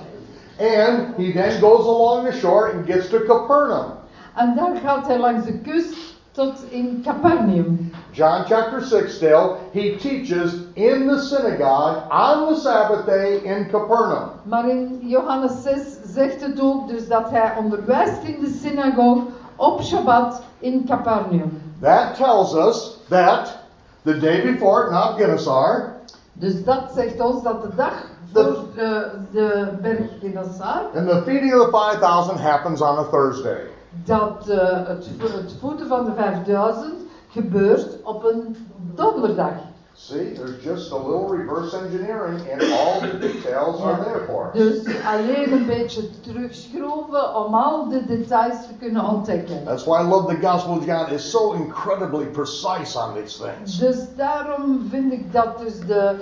And he then goes along the shore and gets to Capernaum. En dan gaat hij langs de kust tot in Capernaum. John chapter 6 still, he teaches in the synagogue on the Sabbath day in Capernaum. Maar in Johannes 6 zegt het ook dus dat hij onderwijst in de synagoge op Shabbat in Capernaum. That tells us that the day before Mount Genesar Dus dat zegt ons dat de dag voor de, de berg Genassar, and the feeding of the 5,000 happens on a Thursday. dat eh, het, het voeten van de 5000 gebeurt op een donderdag. See, there's just a little reverse engineering and all the details are there for us. Dus alleen een beetje terugschroeven om al de details te kunnen ontdekken. That's why I love the gospel of John. It's so incredibly precise on these things. Dus daarom vind ik dat dus de,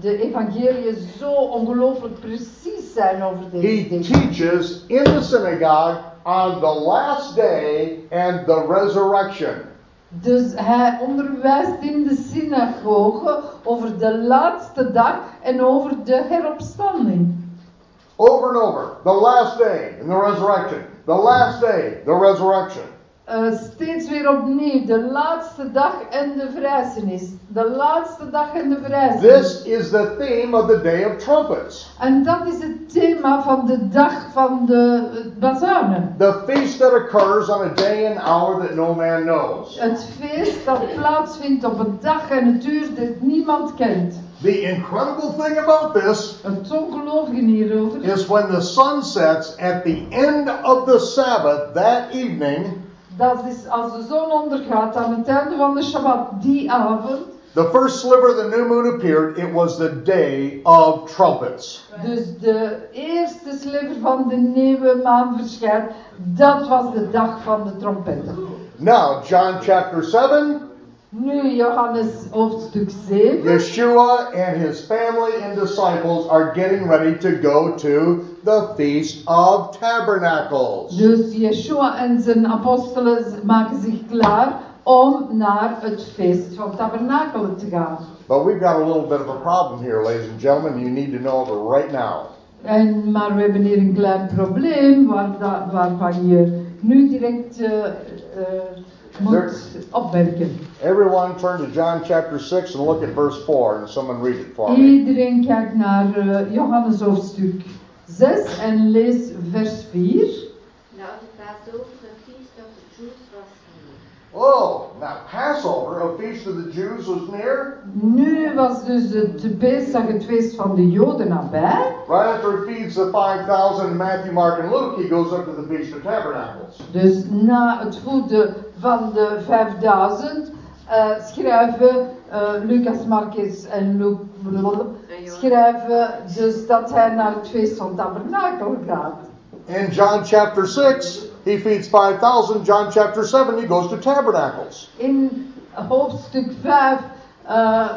de evangeliën zo ongelooflijk precies zijn over deze He dingen. teaches in the synagogue on the last day and the resurrection. Dus hij onderwijst in de synagoge over de laatste dag en over de heropstanding. Over and over. The last day and the resurrection. The last day, the resurrection. Eh, steeds weer opnieuw, de laatste dag en de vrijzenis. De laatste dag en de vrijzenis. This is the theme of the Day of Trumpets. En dat is het thema van de dag van de eh, bazuinen. The feast that occurs on a day and hour that no man knows. Het feest dat plaatsvindt op een dag en het uur dat niemand kent. The incredible thing about this is when the sun sets at the end of the Sabbath that evening, Dat is als de zon ondergaat aan het einde van de Shabbat die avond. the first sliver of the new moon appeared. It was the day of trumpets. Dus de eerste sliver van de nieuwe maan verschijnt. Dat was de dag van de trompetten. Now, John chapter 7, Nu Johannes hoofdstuk 7. Yeshua and his family and disciples are getting ready to go to the Feast of Tabernacles. Dus Yeshua en zijn apostelen maken zich klaar om naar het feest van tabernakelen te gaan. But we've got a little bit of a problem here, ladies and gentlemen. You need to know it right now. En, maar we hebben hier een klein probleem waar, waarvan je nu direct eh, eh, moet opmerken. Everyone turn to John chapter 6 and look at verse 4, and someone read it for me. Iedereen kijkt naar eh, Johannes hoofdstuk 6 en lees vers 4. Now the Passover, the feast of the Jews, was near. Oh, now Passover, a feast of the Jews, was near. Nu was dus het Pesach, het feest van de Joden, nabij. Right after he feeds the 5,000 in Matthew, Mark, and Luke, he goes up to the Feast of Tabernacles. Dus na het voeden van de 5000 eh, schrijven eh, Lucas, Marcus en Luke schrijven dus dat hij naar het feest van Tabernakel gaat. In John chapter 6, he feeds 5,000. John chapter 7, he goes to Tabernacles. In hoofdstuk 5 eh,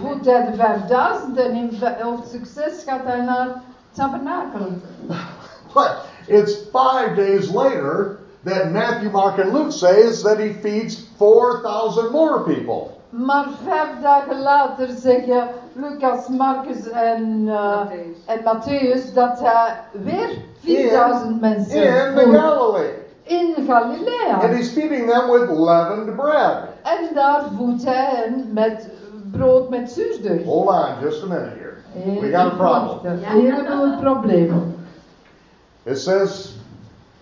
voedt hij de 5000 en in hoofdstuk 6 gaat hij naar Tabernakel. But it's five days later that Matthew, Mark, and Luke says that he feeds 4,000 more people. Maar vijf dagen later zeggen Lucas, Marcus en, eh, Matthäus. en Matthäus dat hij weer 4000 mensen in the voedt Galilee. in And Galilea. he's feeding them with leavened bread. En daar voedt hij hen met brood met zuurdeeg. Hold on just a minute here. We got a problem. wachten. Hier hebben we een probleem. It says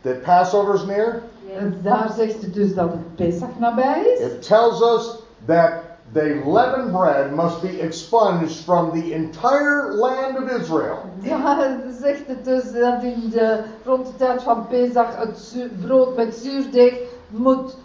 that Passover is near. En Daar zegt het dus dat het Pesach nabij is. It tells us that the leavened bread must be expunged from the entire land of Israel. Daar zegt het dus dat in de, rond de tijd van Pesach het zu- brood met zuurdeeg moet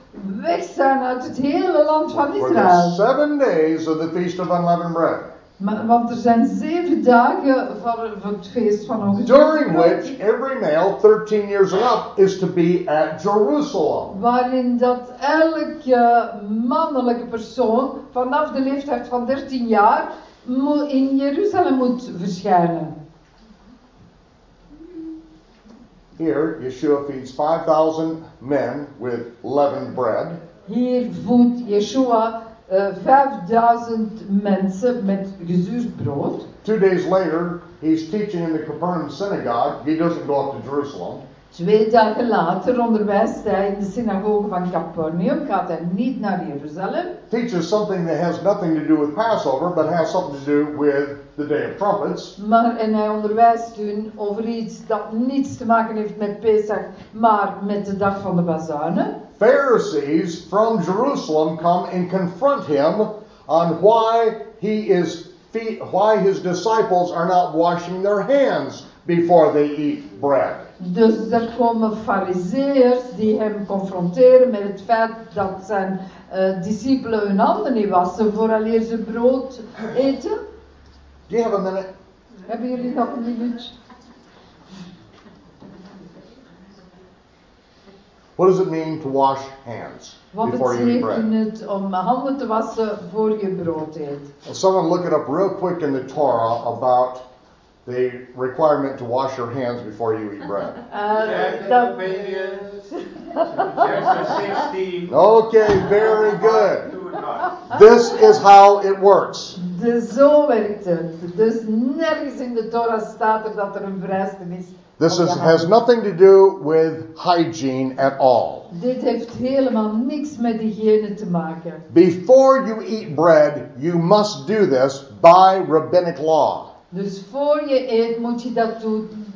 weg zijn uit het hele land van For the Israël. seven days of the Feast of Unleavened Bread, Maar, want er zijn zeven dagen voor het feest van ongeveer. during which every male 13 years and up is to be at Jerusalem. Waarin dat elke mannelijke persoon vanaf de leeftijd van 13 jaar in Jeruzalem moet verschijnen. Here, Yeshua feeds 5,000 men with leavened bread. Hier voedt Yeshua eh, Uh, 5000 mensen met gezuurd brood. Two days later, he's teaching in the Capernaum synagogue. He doesn't go up to Jerusalem. Twee dagen later onderwijst hij in de synagoge van Capernaum, gaat hij niet naar Jeruzalem, Teaches something that has nothing to do with Passover, but has something to do with the Day of Trumpets. maar en hij onderwijst hun over iets dat niets te maken heeft met Pesach, maar met de dag van de bazuinen. Pharisees from Jerusalem come and confront him on why he is why his disciples are not washing their hands before they eat bread. Dus er komen fariseërs die hem confronteren met het feit dat zijn eh, discipelen hun handen niet wassen vooraleer ze brood eten. Have a minute? Hebben jullie nog een minuutje? What does it mean to wash hands Wat before you bread? het om handen te wassen voor je brood eet? Well, someone look it up real quick in the Torah about the requirement to wash your hands before you eat bread. Second dat, Corinthians, chapter 16. Okay, very good. Two and nine. This is how it works. de, zo werkt het. Dus nergens in de Torah staat er dat er een vereiste is. This is, has nothing to do with hygiene at all. Dit heeft helemaal niks met hygiëne te maken. Before you eat bread, you must do this by rabbinic law. Dus voor je eet moet je dat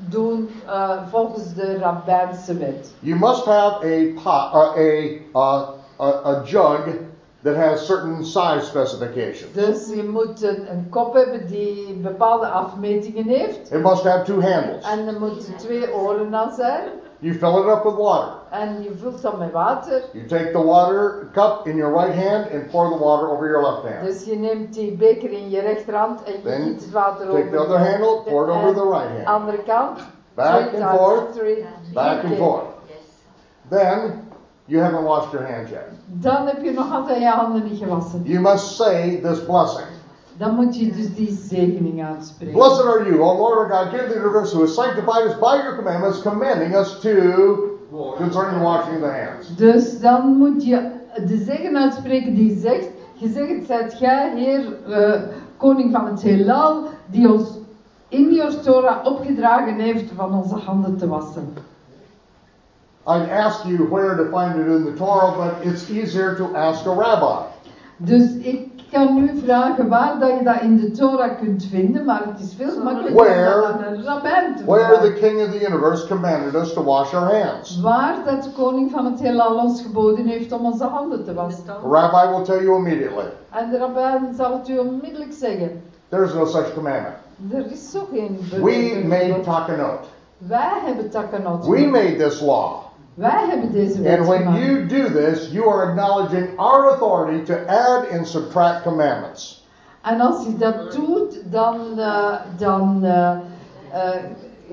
doen, eh, volgens de rabbijnse wet. You must have a pot, uh, a, uh, a, a jug that has certain size specifications. Dus je moet een, een kop hebben die bepaalde afmetingen heeft. It must have two handles. En er moeten twee oren aan zijn. You fill it up with water. En je vult dat met water. You take the water cup in your right hand and pour the water over your left hand. Dus je neemt die beker in je rechterhand en je Then giet het water over. take the other handle, pour it over the right hand. Andere kant. Back and times, forth, three- back and forth. Yes. Then you haven't washed your hands yet. Dan heb je nog altijd je handen niet gewassen. You must say this blessing. Dan moet je dus die zegening aanspreken. Blessed are you, O Lord our God, King of the universe, who has sanctified us by your commandments, commanding us to concerning washing the hands. Dus dan moet je de zegen uitspreken die zegt: Gezegend zijt gij, Heer, eh, koning van het heelal, die ons in je Torah opgedragen heeft van onze handen te wassen. I'd ask you where to find it in the Torah, but it's easier to ask a rabbi. Dus ik kan nu vragen waar dat je dat in de Torah kunt vinden, maar het is veel makkelijker Where- om dat aan een rabbijn te Where the. King of the universe commanded us to wash our hands. Waar dat de koning van het heelal ons geboden heeft om onze handen te wassen. Rabbi will tell you immediately. En de rabbijn zal het u onmiddellijk zeggen. There's no such commandment. Er is zo geen We made takanot. Wij hebben takanot. We made this law. Wij hebben deze wet And when gemaakt. you do this, you are acknowledging our authority to add and subtract commandments. En als je dat doet, dan, eh, dan eh, eh,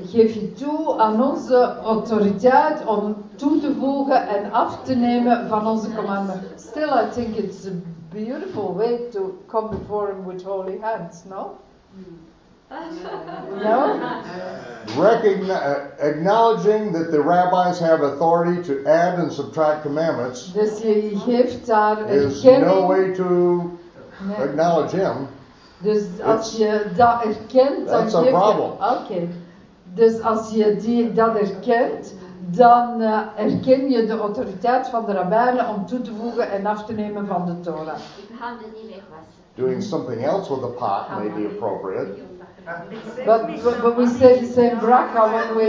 geef je toe aan onze autoriteit om toe te voegen en af te nemen van onze commandment. Still, I think it's a beautiful way to come before him with holy hands, no? No? Recogni- uh, acknowledging that the rabbis have authority to add and subtract commandments Dus je geeft daar is no erkenning. way to Nee. acknowledge him. Dus als je dat erkent, dan That's a geef je... problem. Oké. Dus als je die, dat erkent, dan eh, erken je de autoriteit van de rabbijnen om toe te voegen en af te nemen van de Torah. Ik handen niet wegwassen. Doing something else with a pot may be appropriate. But, but, we say the same bracha when we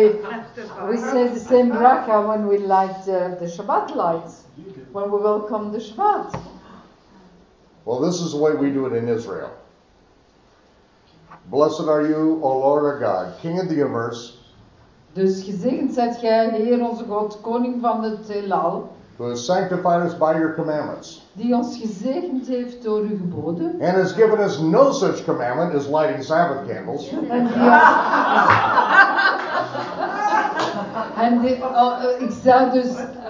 we say the same bracha when we light the, the Shabbat lights, when we welcome the Shabbat. Well, this is the way we do it in Israel. Blessed are you, O Lord our God, King of the universe, Dus gezegend zijt gij, Heer onze God, koning van het heelal, who has sanctified us by your commandments, die ons gezegend heeft door uw geboden. and has given us no such commandment as lighting Sabbath candles. En die oh, eh, ik zei dus,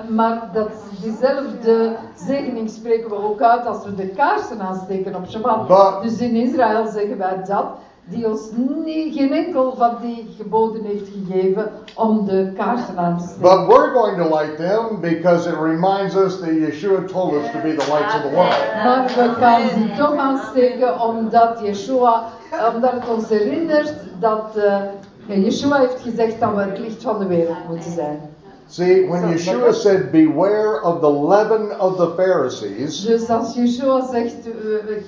maar dat, diezelfde zegening spreken we ook uit als we de kaarsen aansteken op Shabbat. But- dus in Israël zeggen wij dat, die ons niet, geen enkel van die geboden heeft gegeven om de kaarsen aan te steken. But we're going to light them because it reminds us that Yeshua told us to be the lights of the world. Maar we gaan ze toch aansteken omdat Yeshua, omdat het ons herinnert dat eh, Yeshua heeft gezegd dat we het licht van de wereld moeten zijn. See, when Yeshua said, Beware of the leaven of the Pharisees, Dus als Yeshua zegt,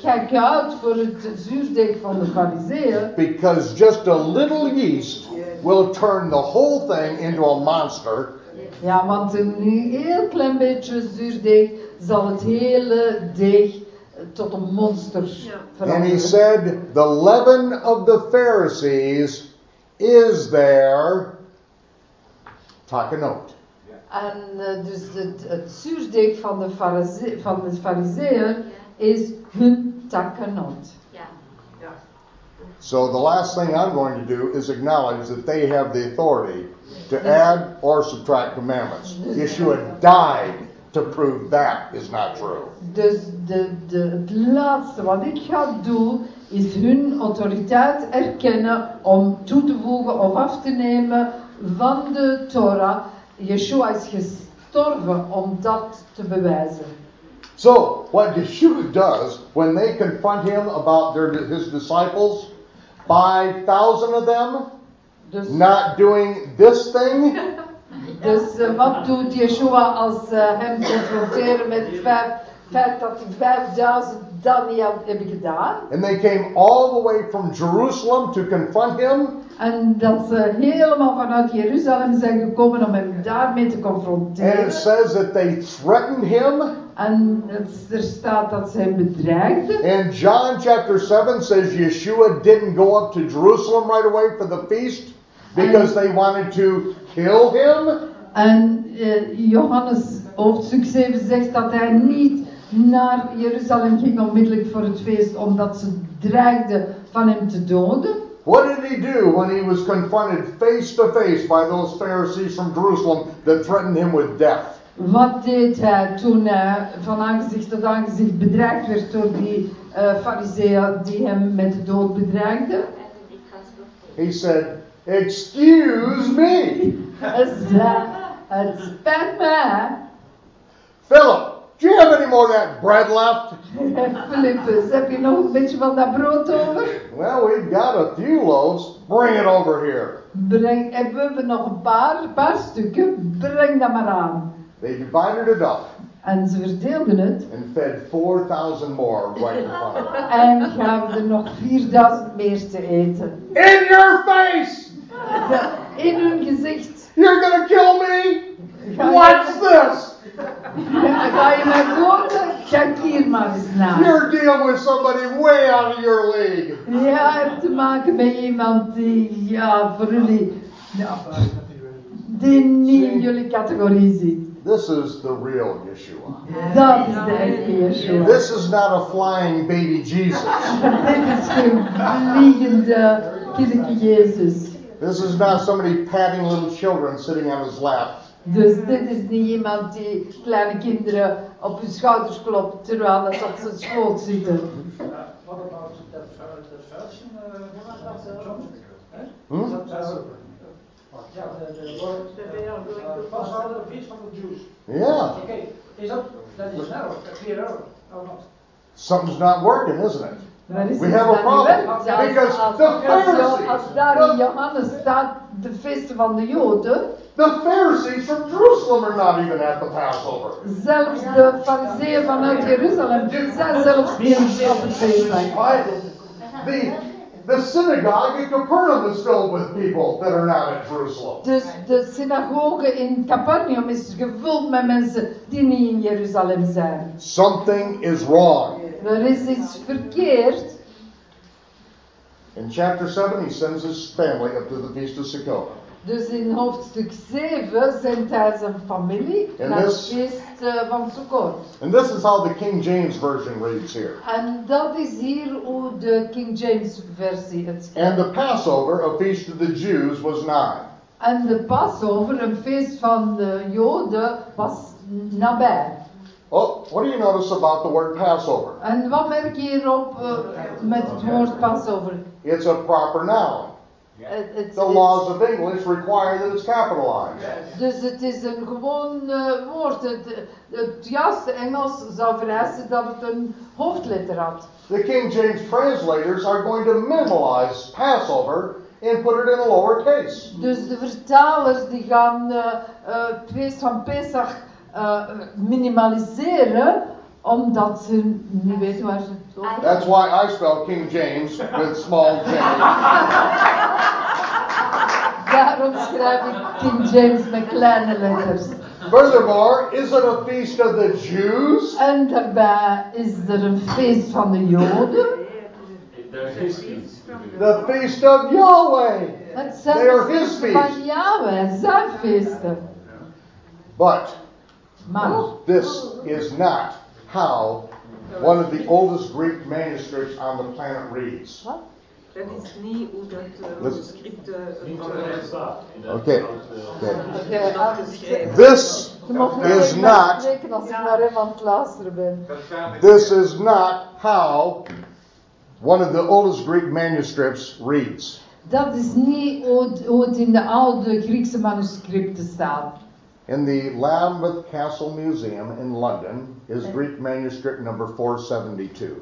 kijk uit voor het zuurdeeg van de fariseeën, because just a little yeast will turn the whole thing into a monster Ja, want een heel klein beetje zuurdeeg zal het hele deeg tot een monster veranderen. And he said, The leaven of the Pharisees is there. Takanote. En eh, dus het, het zuurdeeg van de, farise, van de fariseeën is hun takkenot. Ja. So the last thing I'm going to do is acknowledge that they have the authority to add or subtract commandments. Yeshua died to prove that is not true. Dus de, de, het laatste wat ik ga doen, is hun autoriteit erkennen om toe te voegen of af te nemen van de Torah. Yeshua is gestorven om dat te bewijzen. So what Yeshua does when they confront him about their, his disciples, five thousand of them Dus, not doing this thing, dus eh, wat doet Yeshua als ze hem confronteren met feit, dat die 5000 dat niet had- hebben gedaan? and they came all the way from Jerusalem to confront him. En dat ze helemaal vanuit Jeruzalem zijn gekomen om hem daarmee te And confronteren. it says that they threatened him. En het, er staat dat ze hem bedreigden. And John chapter 7 says Yeshua didn't go up to Jerusalem right away for the feast because they wanted to kill him. En eh, Johannes hoofdstuk 7 zegt dat hij niet naar Jeruzalem ging onmiddellijk voor het feest, omdat ze dreigden van hem te doden. What did he do when he was confronted face to face by those Pharisees from Jerusalem that threatened him with death? Wat deed hij toen hij van aangezicht tot aangezicht bedreigd werd door die eh fariseeën die hem met de dood bedreigden? He said, Excuse me, Hij zei, het spijt mij. Philip, do you have any more of that bread left? Philippus, heb je nog een beetje van dat brood over? Well, we've got a few loaves. Bring it over here. Breng, en we hebben nog een paar, paar stukken, breng dat maar aan. They divided it up En ze verdeelden het and fed 4,000 more right in front of them. en gaven er nog 4000 meer te eten. In your face! In hun gezicht. You're gonna kill me? What's this? Ga je mij doden? Kijk hier maar eens naar. You're dealing with somebody way out of your league. Ja, je hebt te maken met iemand die, ja, voor jullie, ja, die niet in jullie categorie zit. This is the real Yeshua. Dat is de echte Yeshua. This is not a flying baby Jesus. Dit is geen vliegende uh, kinderke Jezus. This is not somebody patting little children sitting on his lap. Dus dit is niet iemand die kleine kinderen op hun schouders klopt terwijl dat op zijn schoot zitten. What about that, version, uh, John? Eh? Lord, uh, Passover, the feast of the Jews. Yeah. Okay, is that, that is clear error, or not? Something's not working, isn't it? We have a problem? Als- because als, the Pharisees- als daar in Johannes staat de feesten van de Joden, The Pharisees from Jerusalem are not even at the Passover. zelfs de fariseeën vanuit Jeruzalem, die zijn zelfs niet op het. Why? The, the synagogue in Capernaum is filled with people that are not at Jerusalem. Dus de synagoge in Capernaum is gevuld met mensen die niet in Jeruzalem zijn. Something is wrong. Er is iets verkeerd. In chapter 7, he sends his family up to the Feast of Sukkot. Dus in hoofdstuk 7 zendt hij zijn familie En naar het dus- feest eh, van Sukkot. And this is how the King James Version reads here. En dat is hier hoe de King James versie het schrijft. And the Passover, a feast of the Jews, was nigh. En de Passover, een feest van de Joden, was nabij. Oh, what do you notice about the word Passover? En wat merk je hierop eh, met het woord Passover? It's a proper noun. Het- The laws of English require that it's capitalized. Dus het is een gewoon eh, woord. Het, het juiste Engels zou vereisen dat het een hoofdletter had. The King James translators are going to minimalize Passover and put it in a lowercase. Dus de vertalers die gaan het feest van Pesach eh, minimaliseren, omdat ze niet weten waar ze het over That's why I spell King James with small j. Daarom schrijf ik King James met kleine letters. Furthermore, is it a feast of the Jews? En daarbij is er een feest van de Joden. The feast of Yahweh. They are his feesten van feast. Yahweh, zijn feesten. But Maar this is not how one of the oldest Greek manuscripts on the planet reads. wat? Dat is niet hoe dat wat het erin staat. Oké. eh, Okay. Oké, ah. This is not spreken als ik naar hem aan het luisteren ben. Dat staat in this is not how one of the oldest Greek manuscripts reads. Dat is niet hoe het in de oude Griekse manuscripten staat. In the Lambeth Castle Museum in London is Greek manuscript number 472.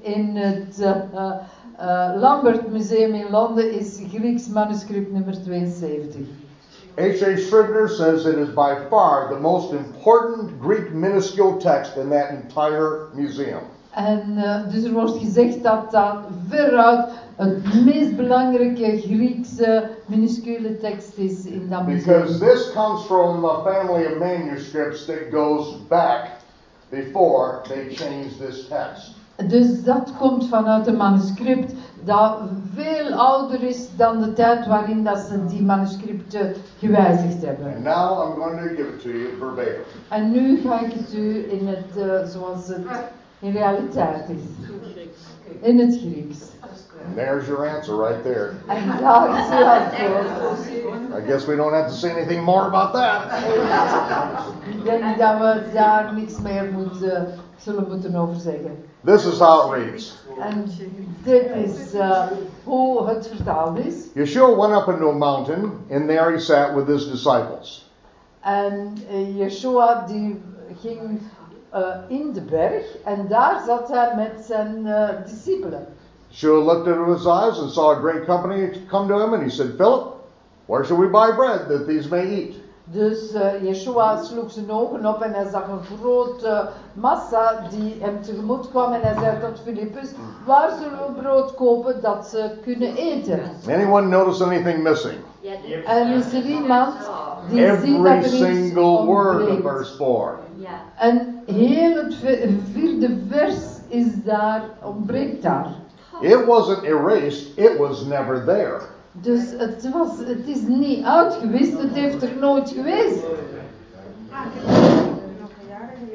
In het eh, eh, Lambert Museum in Londen is Grieks manuscript nummer 72. H.A. Scribner says it is by far the most important Greek minuscule text in that entire museum. En eh, dus er wordt gezegd dat dat veruit het meest belangrijke Griekse minuscule tekst is in dat Because museum. this comes from a family of manuscripts that goes back before they changed this text. Dus dat komt vanuit een manuscript dat veel ouder is dan de tijd waarin dat ze die manuscripten gewijzigd hebben. And now I'm going to give it to you verbatim. En nu ga ik het u in het, eh, zoals het in realiteit is. In het Grieks. And there's your answer right there. En daar is. I guess we don't have to say anything more about that. Ik denk dat we daar niks meer moeten, zullen moeten over zeggen. This is how it reads. En dit is eh, hoe het vertaald is. Yeshua went up into a mountain, and there he sat with his disciples. En eh, Yeshua die ging eh, in de berg en daar zat hij met zijn eh, discipelen. Yeshua looked into his eyes and saw a great company come to him, and he said, Philip, where shall we buy bread that these may eat? Dus eh, Yeshua sloeg zijn ogen op en hij zag een grote massa die hem tegemoet kwam en hij zei tot Filippus, waar zullen we brood kopen dat ze kunnen eten? Anyone notice anything missing? En is er iemand die ziet dat Every er iets single word of ontbreekt? verse 4. ja. En heel het vi- vierde vers is daar, ontbreekt daar. It wasn't erased, it was never there. Dus het, was, het is niet uitgewist, het heeft er nooit geweest.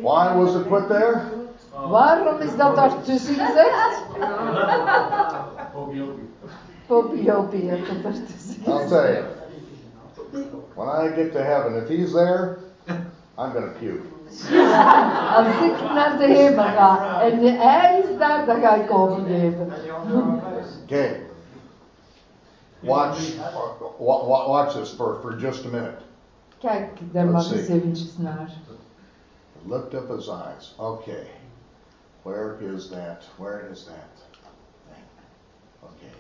Why was it put there? Waarom is dat daartussen gezegd? Popiopi. Popiopie heeft het daartussen I'll tell you. When I get to heaven, if he's there, I'm going to puke. Als ik naar de hemel ga en hij is daar, dan ga ik overgeven. Okay. Watch, wa- wa- watch this for, for just a minute. Kijk daar maar Let's eens see. eventjes naar. Lift up his eyes. Okay. Where is that? Where is that thing? Okay.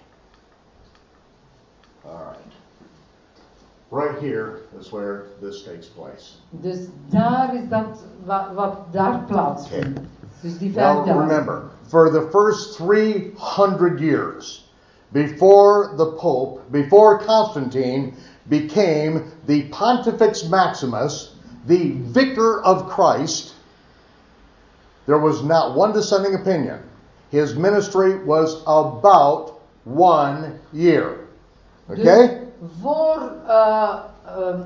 All right. Right here is where this takes place. Dus daar is dat wat, wat daar plaatsvindt. Dus die Now 5000. remember, for the first 300 years, before the Pope, before Constantine became the Pontifex Maximus, the vicar of Christ, there was not one dissenting opinion. His ministry was about one year. Okay? Voor eh, ehm,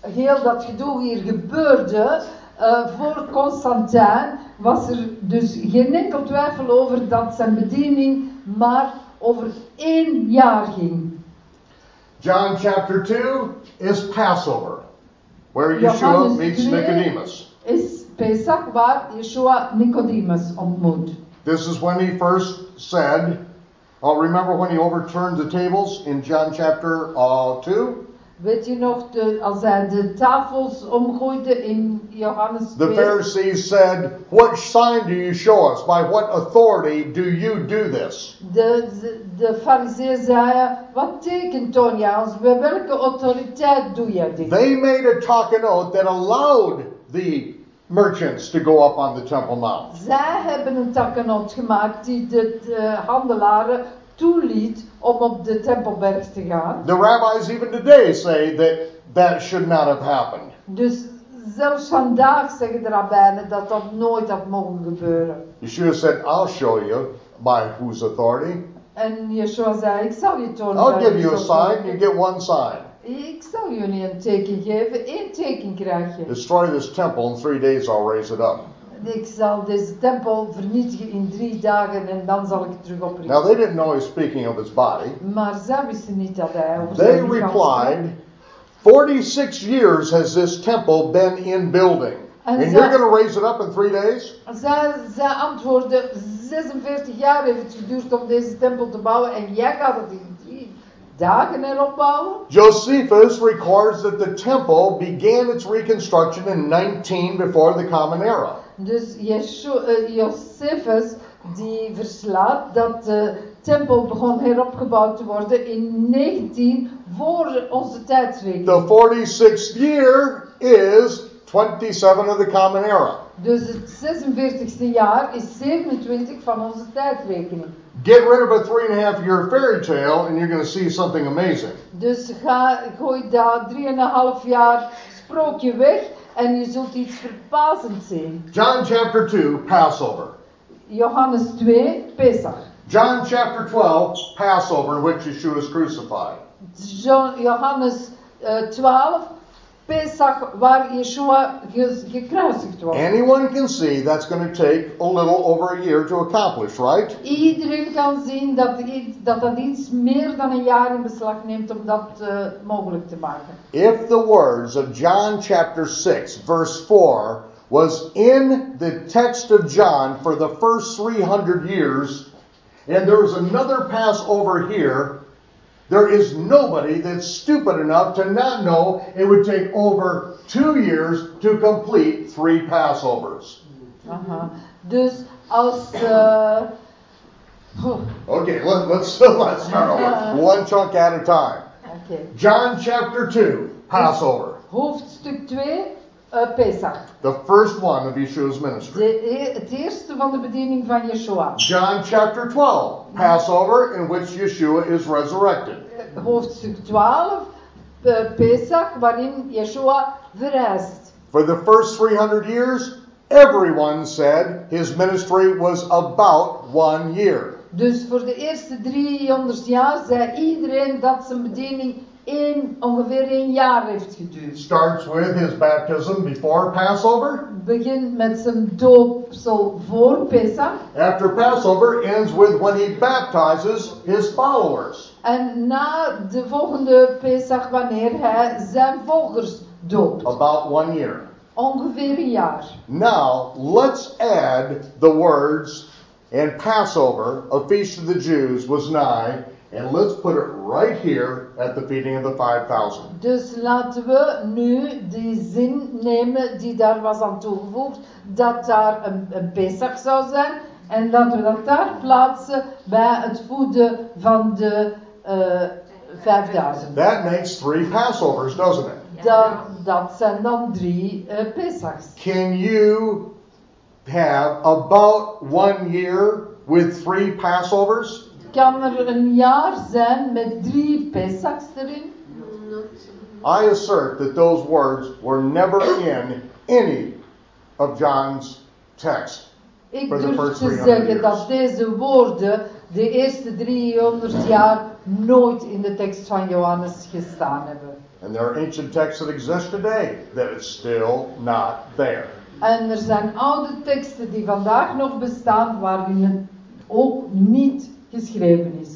heel dat gedoe hier gebeurde, eh, voor Constantijn, was er dus geen enkel twijfel over dat zijn bediening maar over één jaar ging. John chapter 2 is Passover, where Yeshua meets 2 Nicodemus. Is Pesach waar Yeshua Nicodemus ontmoet. This is when he first said, oh, remember when he overturned the tables in John chapter uh, 2? Weet je nog, de, als hij de tafels omgooide in Johannes The Pharisees said, What sign do you show us? By what authority do you do this? De, de, de fariseeën zeiden, wat teken toon jij ons? Bij welke autoriteit doe jij dit? They made a talking oath that allowed the merchants to go up on the Temple Mount. Zij hebben een takkenot gemaakt die de eh, handelaren toeliet om op de Tempelberg te gaan. The rabbis even today say that that should not have happened. Dus zelfs vandaag zeggen de rabbijnen dat dat nooit had mogen gebeuren. Yeshua said, I'll show you by whose authority. En Yeshua zei, ik zal je tonen. I'll give you a sign, you get one sign. Ik zal jullie een teken geven, één teken krijg je. Destroy this temple, in three days I'll raise it up. Ik zal deze tempel vernietigen in drie dagen en dan zal ik het terug Now oprichten. they didn't know he's speaking of his body. Maar zij wisten niet dat hij over They replied, 46 years has this temple been in building. And And you're going to raise it up in three days? Zij, zij antwoordden, 46 jaar heeft het geduurd om deze tempel te bouwen en jij gaat het in dagen erop bouwen? Josephus records that the temple began its reconstruction in 19 before the Common Era. Dus eh, Josephus die verslaat dat de tempel begon heropgebouwd te worden in 19 voor onze tijdsrekening. The 46th year is 27 of the Common Era. Dus het 46e jaar is 27 van onze tijdrekening. Get rid of a three and a half year fairy tale and you're going to see something amazing. Dus ga, gooi dat 3,5 jaar sprookje weg en je zult iets verpazends zien. John chapter 2, Passover. Johannes 2, Pesach. John chapter 12, Passover, in which Yeshua is crucified. Jo- Johannes eh, 12, Pesach, waar Yeshua ge- gekruisigd. Anyone can see that's going to take a little over a year to accomplish, right? Iedereen kan zien dat, dat dat iets meer dan een jaar in beslag neemt om dat mogelijk te maken. If the words of John chapter 6, verse 4, was in the text of John for the first 300 years, and there was another Passover here, there is nobody that's stupid enough to not know it would take over two years to complete three Passovers. Aha. Dus als. oh, Okay, let, let's let's start over. One chunk at a time. Oké. John chapter 2, Passover. Hoofdstuk 2, eh, Pesach. The first one of Yeshua's ministry. De, het eerste van de bediening van Yeshua. John chapter 12, Passover, in which Yeshua is resurrected. Eh, Hoofdstuk 12, eh, Pesach, waarin Yeshua verrijst. For the first 300 years, everyone said his ministry was about one year. Dus voor de eerste 300 jaar zei iedereen dat zijn bediening één, ongeveer één jaar heeft geduurd. Starts with his baptism before Passover. Begint met zijn doopsel voor Pesach. After Passover, ends with when he baptizes his followers. En na de volgende Pesach, wanneer hij zijn volgers doopt. About one year. Ongeveer een jaar. Now, let's add the words, and Passover, a feast of the Jews, was nigh, and let's put it right here at the feeding of the 5,000. Dus laten we nu die zin nemen die daar was aan toegevoegd. Dat daar een, een Pesach zou zijn. En dat we dat daar plaatsen bij het voeden van de eh 5000. That makes three Passovers, doesn't it? Dat, dat zijn dan drie eh Pesachs. Can you have about one year with three Passovers? Kan er een jaar zijn met drie Pesachs erin? I assert that those words were never in any of John's text. Ik For the durf first te 300 zeggen years. dat deze woorden de eerste 300 jaar nooit in de tekst van Johannes gestaan hebben. And there are ancient texts that exist today that it's still not there. En er zijn oude teksten die vandaag nog bestaan waarin het ook niet geschreven is.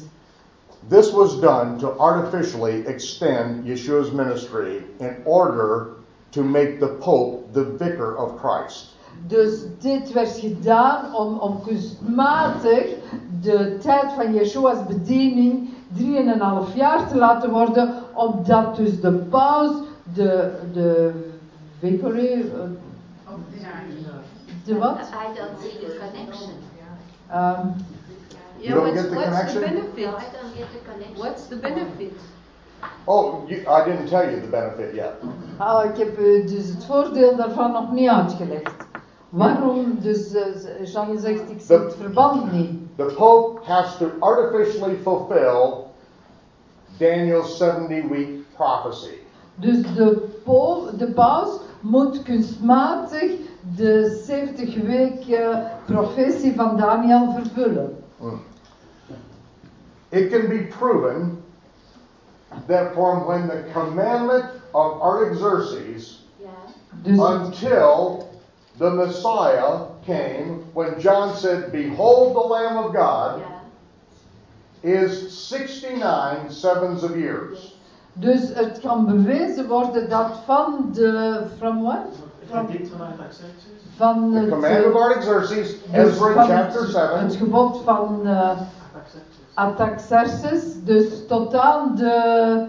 This was done to artificially extend Yeshua's ministry in order to make the Pope the vicar of Christ. Dus dit werd gedaan om, om kunstmatig de tijd van Yeshua's bediening 3,5 jaar te laten worden, opdat dus de paus de, de vicary, de wat? I don't see the connection. Ehm, You don't what's, get the what's connection? the No, benefit? I don't get the connection. What's the benefit? Oh, you, I didn't tell you the benefit yet. ah, ik heb eh, dus het voordeel daarvan nog niet uitgelegd. Waarom dus, eh, Jean zegt, ik zie het verband niet. the Pope has to artificially fulfill Daniel's 70 week prophecy. Dus de, po- de paus moet kunstmatig de 70 weken profetie van Daniel vervullen. It can be proven that from when the commandment of Artaxerxes. Dus, until the Messiah came, when John said, Behold the Lamb of God, is 69 sevens of years. dus het kan bewezen worden dat van de. From what? Van The het, command of eh, Artaxerxes, dus Ezra van chapter het, 7, het gebod van. Artaxerxes, dus tot aan de.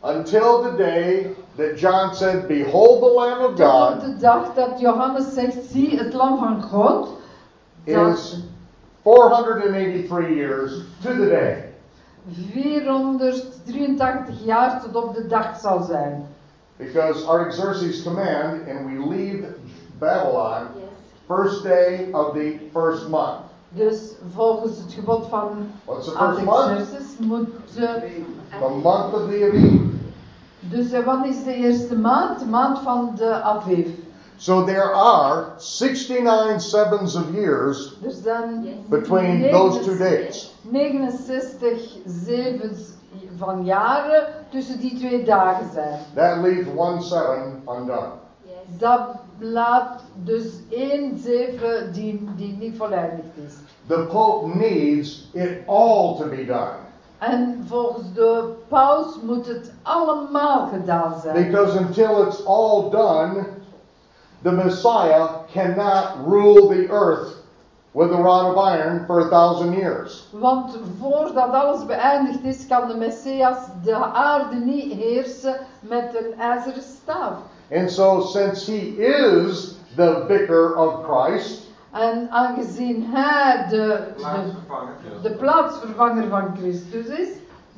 until the day that John said, Behold the Lamb of Tot God, de dag dat Johannes zegt: zie het lam van God. Is 483 years to the day. 483 jaar tot op de dag zal zijn. Because Artaxerxes' command, and we leave Babylon Yes. first day of the first month. Dus volgens het gebod van What's the first month? Artaxerxes moet. eh, The month of the Aviv. dus eh, wat is de eerste maand? De maand van de Aviv. So there are 69 sevens of years Er zijn Yes. between those two dates. 69 zevens van jaren tussen die twee dagen zijn. That leaves one seven undone. Yes. Dat laat dus één zeven die, die niet voleindigd is. The Pope needs it all to be done. En volgens de paus moet het allemaal gedaan zijn. Because until it's all done, the Messiah cannot rule the earth with a rod of iron for a thousand years. Want voordat alles beëindigd is, kan de Messias de aarde niet heersen met een ijzeren staaf. And so, since he is the vicar of Christ, En aangezien hij de, de, Plaatsvervanger. de plaatsvervanger van Christus is,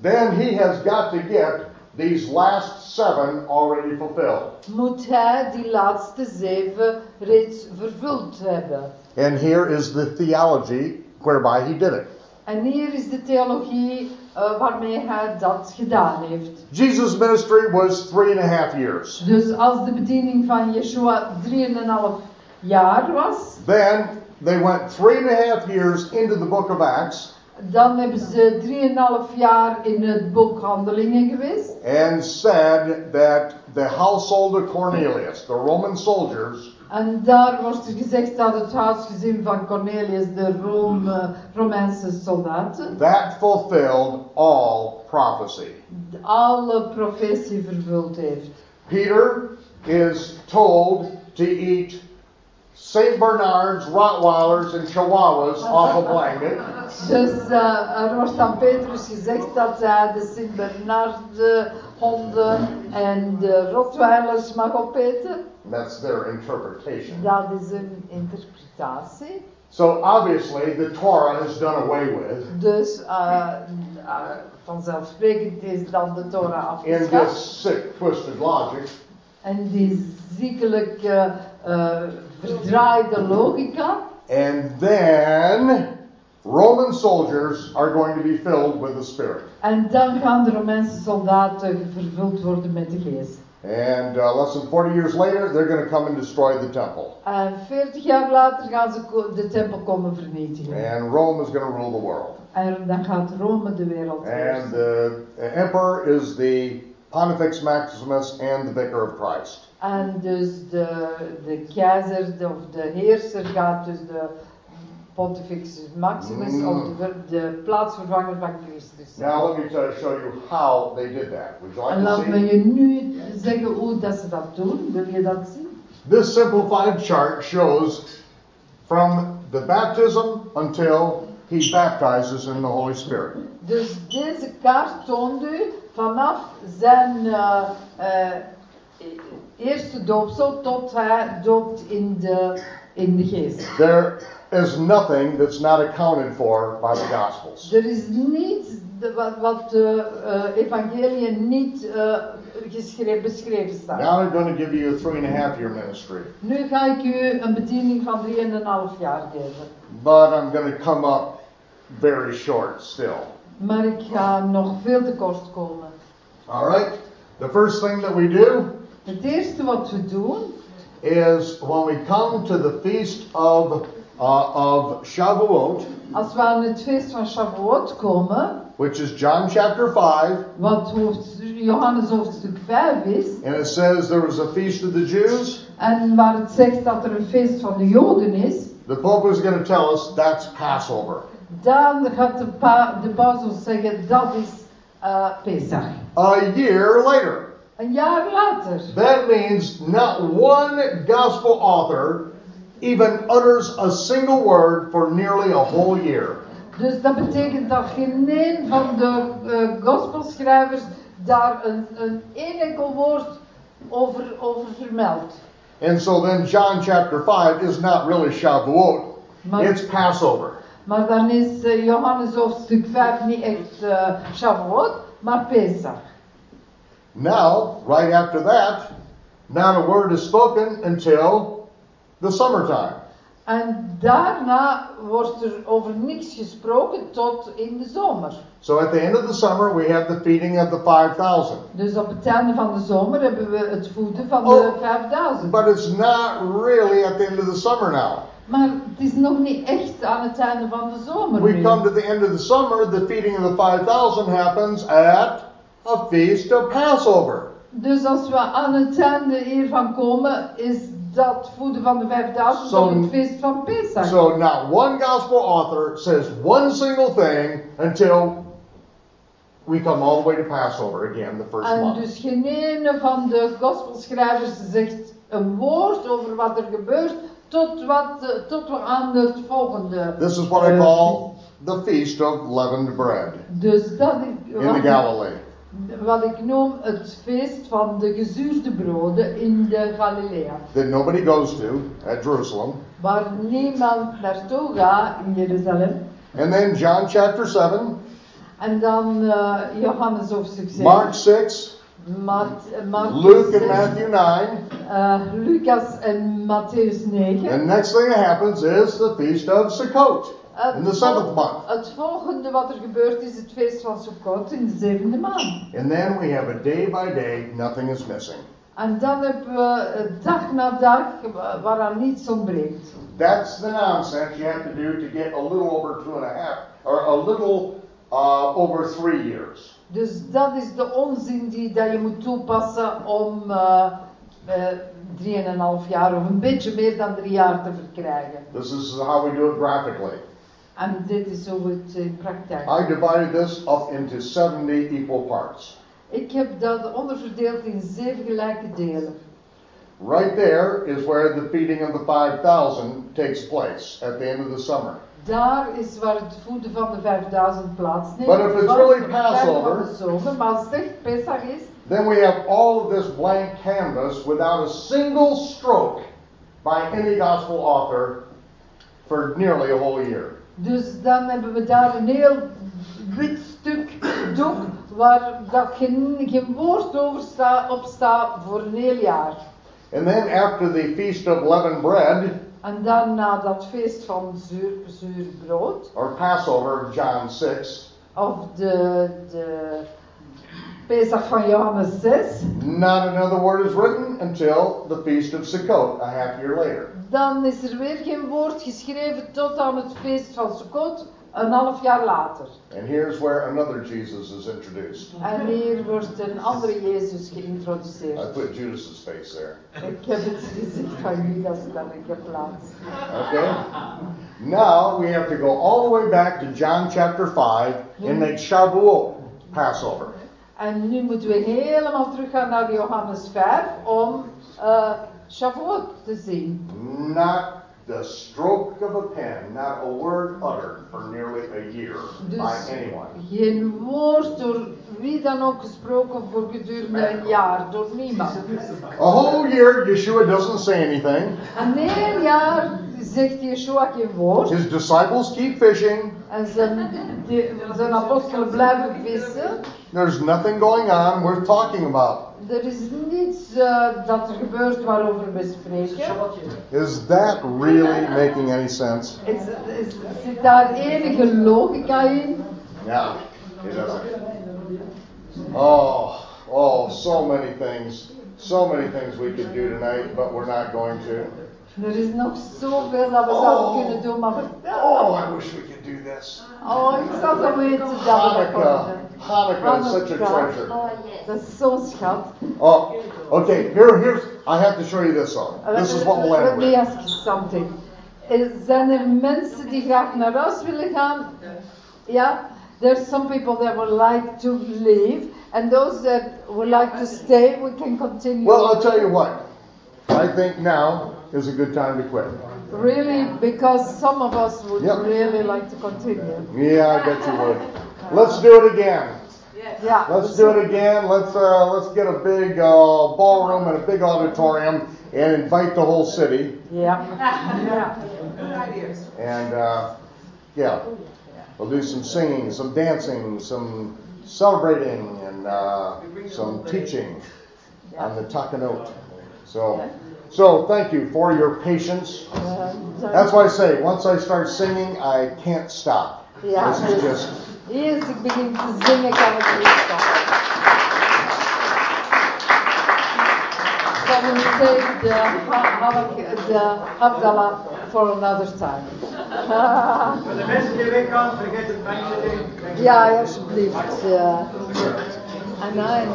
then he has got to get these last seven already fulfilled. moet hij die laatste zeven reeds vervuld hebben. And here is the theology whereby he did it. En hier is de theologie eh, waarmee hij dat gedaan heeft. Jesus' ministry was three and a half years. Dus als de bediening van Yeshua 3,5 jaar was, Then they went three and a half years into the book of Acts dan hebben ze 3,5 jaar in het boek Handelingen geweest. and said that the household of Cornelius, the Roman soldiers, En daar wordt gezegd dat het huisgezin van Cornelius, de Rome, Romeinse soldaten, that fulfilled all prophecy. alle profetie vervuld heeft. Peter is told to eat St. Bernards, Rottweilers, and Chihuahuas off a blanket. Dus eh, er wordt aan Petrus gezegd dat hij de Sint-Bernard honden en de Rottweilers mag opeten. That's their interpretation. Dat is een interpretatie. So obviously, the Torah is done away with Dus eh, eh, vanzelfsprekend is dan de Torah in afgeschaft. this sick, twisted logic. En die ziekelijke verdraaide logica. And then Roman soldiers are going to be filled with the Spirit. En dan gaan de Romeinse soldaten vervuld worden met de geest. And uh, less than 40 years later, they're going to come and destroy the temple. En 40 jaar later gaan ze de tempel komen vernietigen. And Rome is going to rule the world. En dan gaat Rome de wereld And the emperor is the Pontifex Maximus and the vicar of Christ. En dus de, de keizer de, of de heerser gaat dus de Pontifex Maximus Mm. of de, de plaatsvervanger van Christus. Now, let me tell, show you how they did that. Would you like En laat to me je nu zeggen hoe dat ze dat doen. Wil je dat zien? This simplified chart shows from the baptism until he baptizes in the Holy Spirit. Dus deze kaart toont u vanaf zijn eh, eh, eerste doopsel tot hij doopt in de, in de geest. There is nothing that's not accounted for by the Gospels. Er is niets wat, wat de eh, evangeliën niet eh, geschreven, beschreven staat. Now I'm going to give you a three and a half year ministry, Nu ga ik u een bediening van 3,5 jaar geven. but I'm going to come up very short still. Maar ik ga nog veel te kort komen. All right? The first thing that we do Het eerste wat we doen, is when we come to the feast of, uh, of Shavuot, als we aan het feest van Shavuot komen, which is John chapter 5, wat Johannes hoofdstuk 5 is, and it says there was a feast of the Jews, en waar het zegt dat er een feest van de Joden is, the Pope is going to tell us that's Passover. Dan gaat de, pa, de paus zeggen dat is eh Pesach. A year later. Een jaar later. That means not one gospel author even utters a single word for nearly a whole year. Dus dat betekent dat geen een van de eh gospelschrijvers daar een, een enkel woord over, over vermeldt. And so then John chapter 5 is not really Shavuot, Maar, it's Passover. Maar dan is Johannes hoofdstuk 5 niet echt eh Shavuot, maar Pesach. Now, right after that, not a word is spoken until the summertime. En daarna wordt er over niks gesproken tot in de zomer. So at the end of the summer, we have the feeding of the 5,000. Dus op het einde van de zomer hebben we het voeden van de Oh, 5000. But it's not really at the end of the summer now. Maar het is nog niet echt aan het einde van de zomer. We come to the end of the summer, the feeding of the 5,000 happens at a feast of Passover. Dus als we aan het einde hiervan komen, is dat voeden van de 5000 Zo- op het feest van Pesach. So not one gospel author says one single thing until we come all the way to Passover again, the first en month. dus geen ene van de gospelschrijvers zegt een woord over wat er gebeurt, tot, wat, eh, tot we aan het volgende. This is what I eh, call the feast of leavened bread Dus dat is in the Galilee. wat ik noem het feest van de gezuurde broden in de Galilea. That nobody goes to at Jerusalem. Waar niemand naartoe gaat in Jeruzalem. And then John chapter 7, En dan eh, Johannes hoofdstuk 7. Mark 6, Mat, Marcus Luke and 6, Matthew 9. eh, Lucas en Matthäus 9. And next thing that happens is the feast of Sukkot in the seventh month. Het volgende wat er gebeurt is het feest van Sukkot in de zevende maand. And then we have a day by day, nothing is missing. En dan hebben we dag na dag wa- waaraan niets ontbreekt. That's the nonsense you have to do to get a little over two and a half, or a little uh, over three years. Dus dat is de onzin die dat je moet toepassen om eh eh, drieënhalf jaar of een beetje meer dan drie jaar te verkrijgen. This is how we do it graphically. En dit is hoe het in praktijk I divided this up into 70 equal parts. Ik heb dat onderverdeeld in zeven gelijke delen. Right there is where the feeding of the 5,000 takes place at the end of the summer. Daar is waar het voeden van de 5000 plaatsneemt. But if it's Van really Passover- zomer, maar als het echt Pesach is, Then we have all of this blank canvas without a single stroke by any gospel author for nearly a whole year. dus dan hebben we daar een heel wit stuk doek waar dat geen, geen woord over sta, op staat voor een heel jaar. And then after the feast of leavened bread, En dan na dat feest van zuur, zuur brood, or Passover, John 6, of de, de Pesach van Johannes 6, not another word is written until the feast of Sukkot, a half year later. dan is er weer geen woord geschreven tot aan het feest van Sukkot, een half jaar later. And here's where another Jesus is introduced. En hier wordt een andere Jezus geïntroduceerd. I put Judas's face there. Ik heb het gezicht van Judas dan ik geplaatst. Okay? Now we have to go all the way back to John chapter 5 and make Shavuot Passover. En nu moeten we helemaal teruggaan naar Johannes 5 om eh Shavuot te zien. Not the stroke of a pen, not a word uttered for nearly a year by Dus anyone. geen woord door wie dan ook gesproken voor gedurende een jaar, door niemand. A whole year, Yeshua doesn't say anything. Een heel jaar zegt Yeshua geen woord. His disciples keep fishing. En zijn, die- zijn apostelen blijven vissen. There's nothing going on worth talking about. Er is niets eh, dat er gebeurt waarover we spreken. Is that really making any sense? Is, is, zit daar enige logica in? Yeah, it doesn't. Oh, oh, so many things, so many things we could do tonight, but we're not going to. Er is nog zoveel dat we zouden kunnen doen, maar we... Oh, I wish we could do this. Oh, ik zou zo way dat we dat Hanukkah, konden. Hanukkah is such a treasure. Oh, yes. Dat is zo'n schat. Oh, okay. Here, here's. I have to show you this song. This is what we'll Let me ask you something. Zijn mensen die graag naar huis willen gaan? Ja. There's some people that would like to leave, and those that would like to stay, we can continue. Well, I'll tell you what. I think now is a good time to quit. Really, because some of us would Yep. really like to continue. Yeah, I bet you would. Let's do it again. Ja. Let's do it again. Let's uh, let's get a big uh, ballroom and a big auditorium and invite the whole city. Ja. Ja. And uh, yeah, we'll do some singing, some dancing, some celebrating, and uh, some teaching on the Takanot. So, so thank you for your patience. That's why I say once I start singing, I can't stop. Ja, This is just eerst ik begin te zingen, kan ik niet stoppen. So we take the, ha- the Havdalah for another time. Voor de mensen die weggaan, vergeet het bankje niet. ja, alsjeblieft. ja. En hij.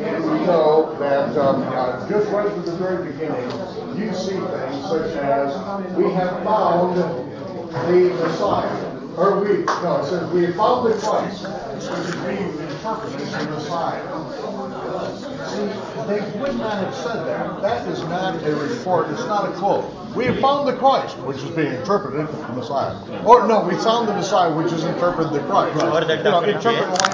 And we know that um, uh, just right from the very beginning, you see things such as we have found the we no, it says we have found the Christ, which is being interpreted as the Messiah. See, they would not have said that. That is not a report. It's not a quote. We have found the Christ, which is being interpreted the Messiah. Or no, we found the Messiah, which is interpreted the Christ. You know, interpret language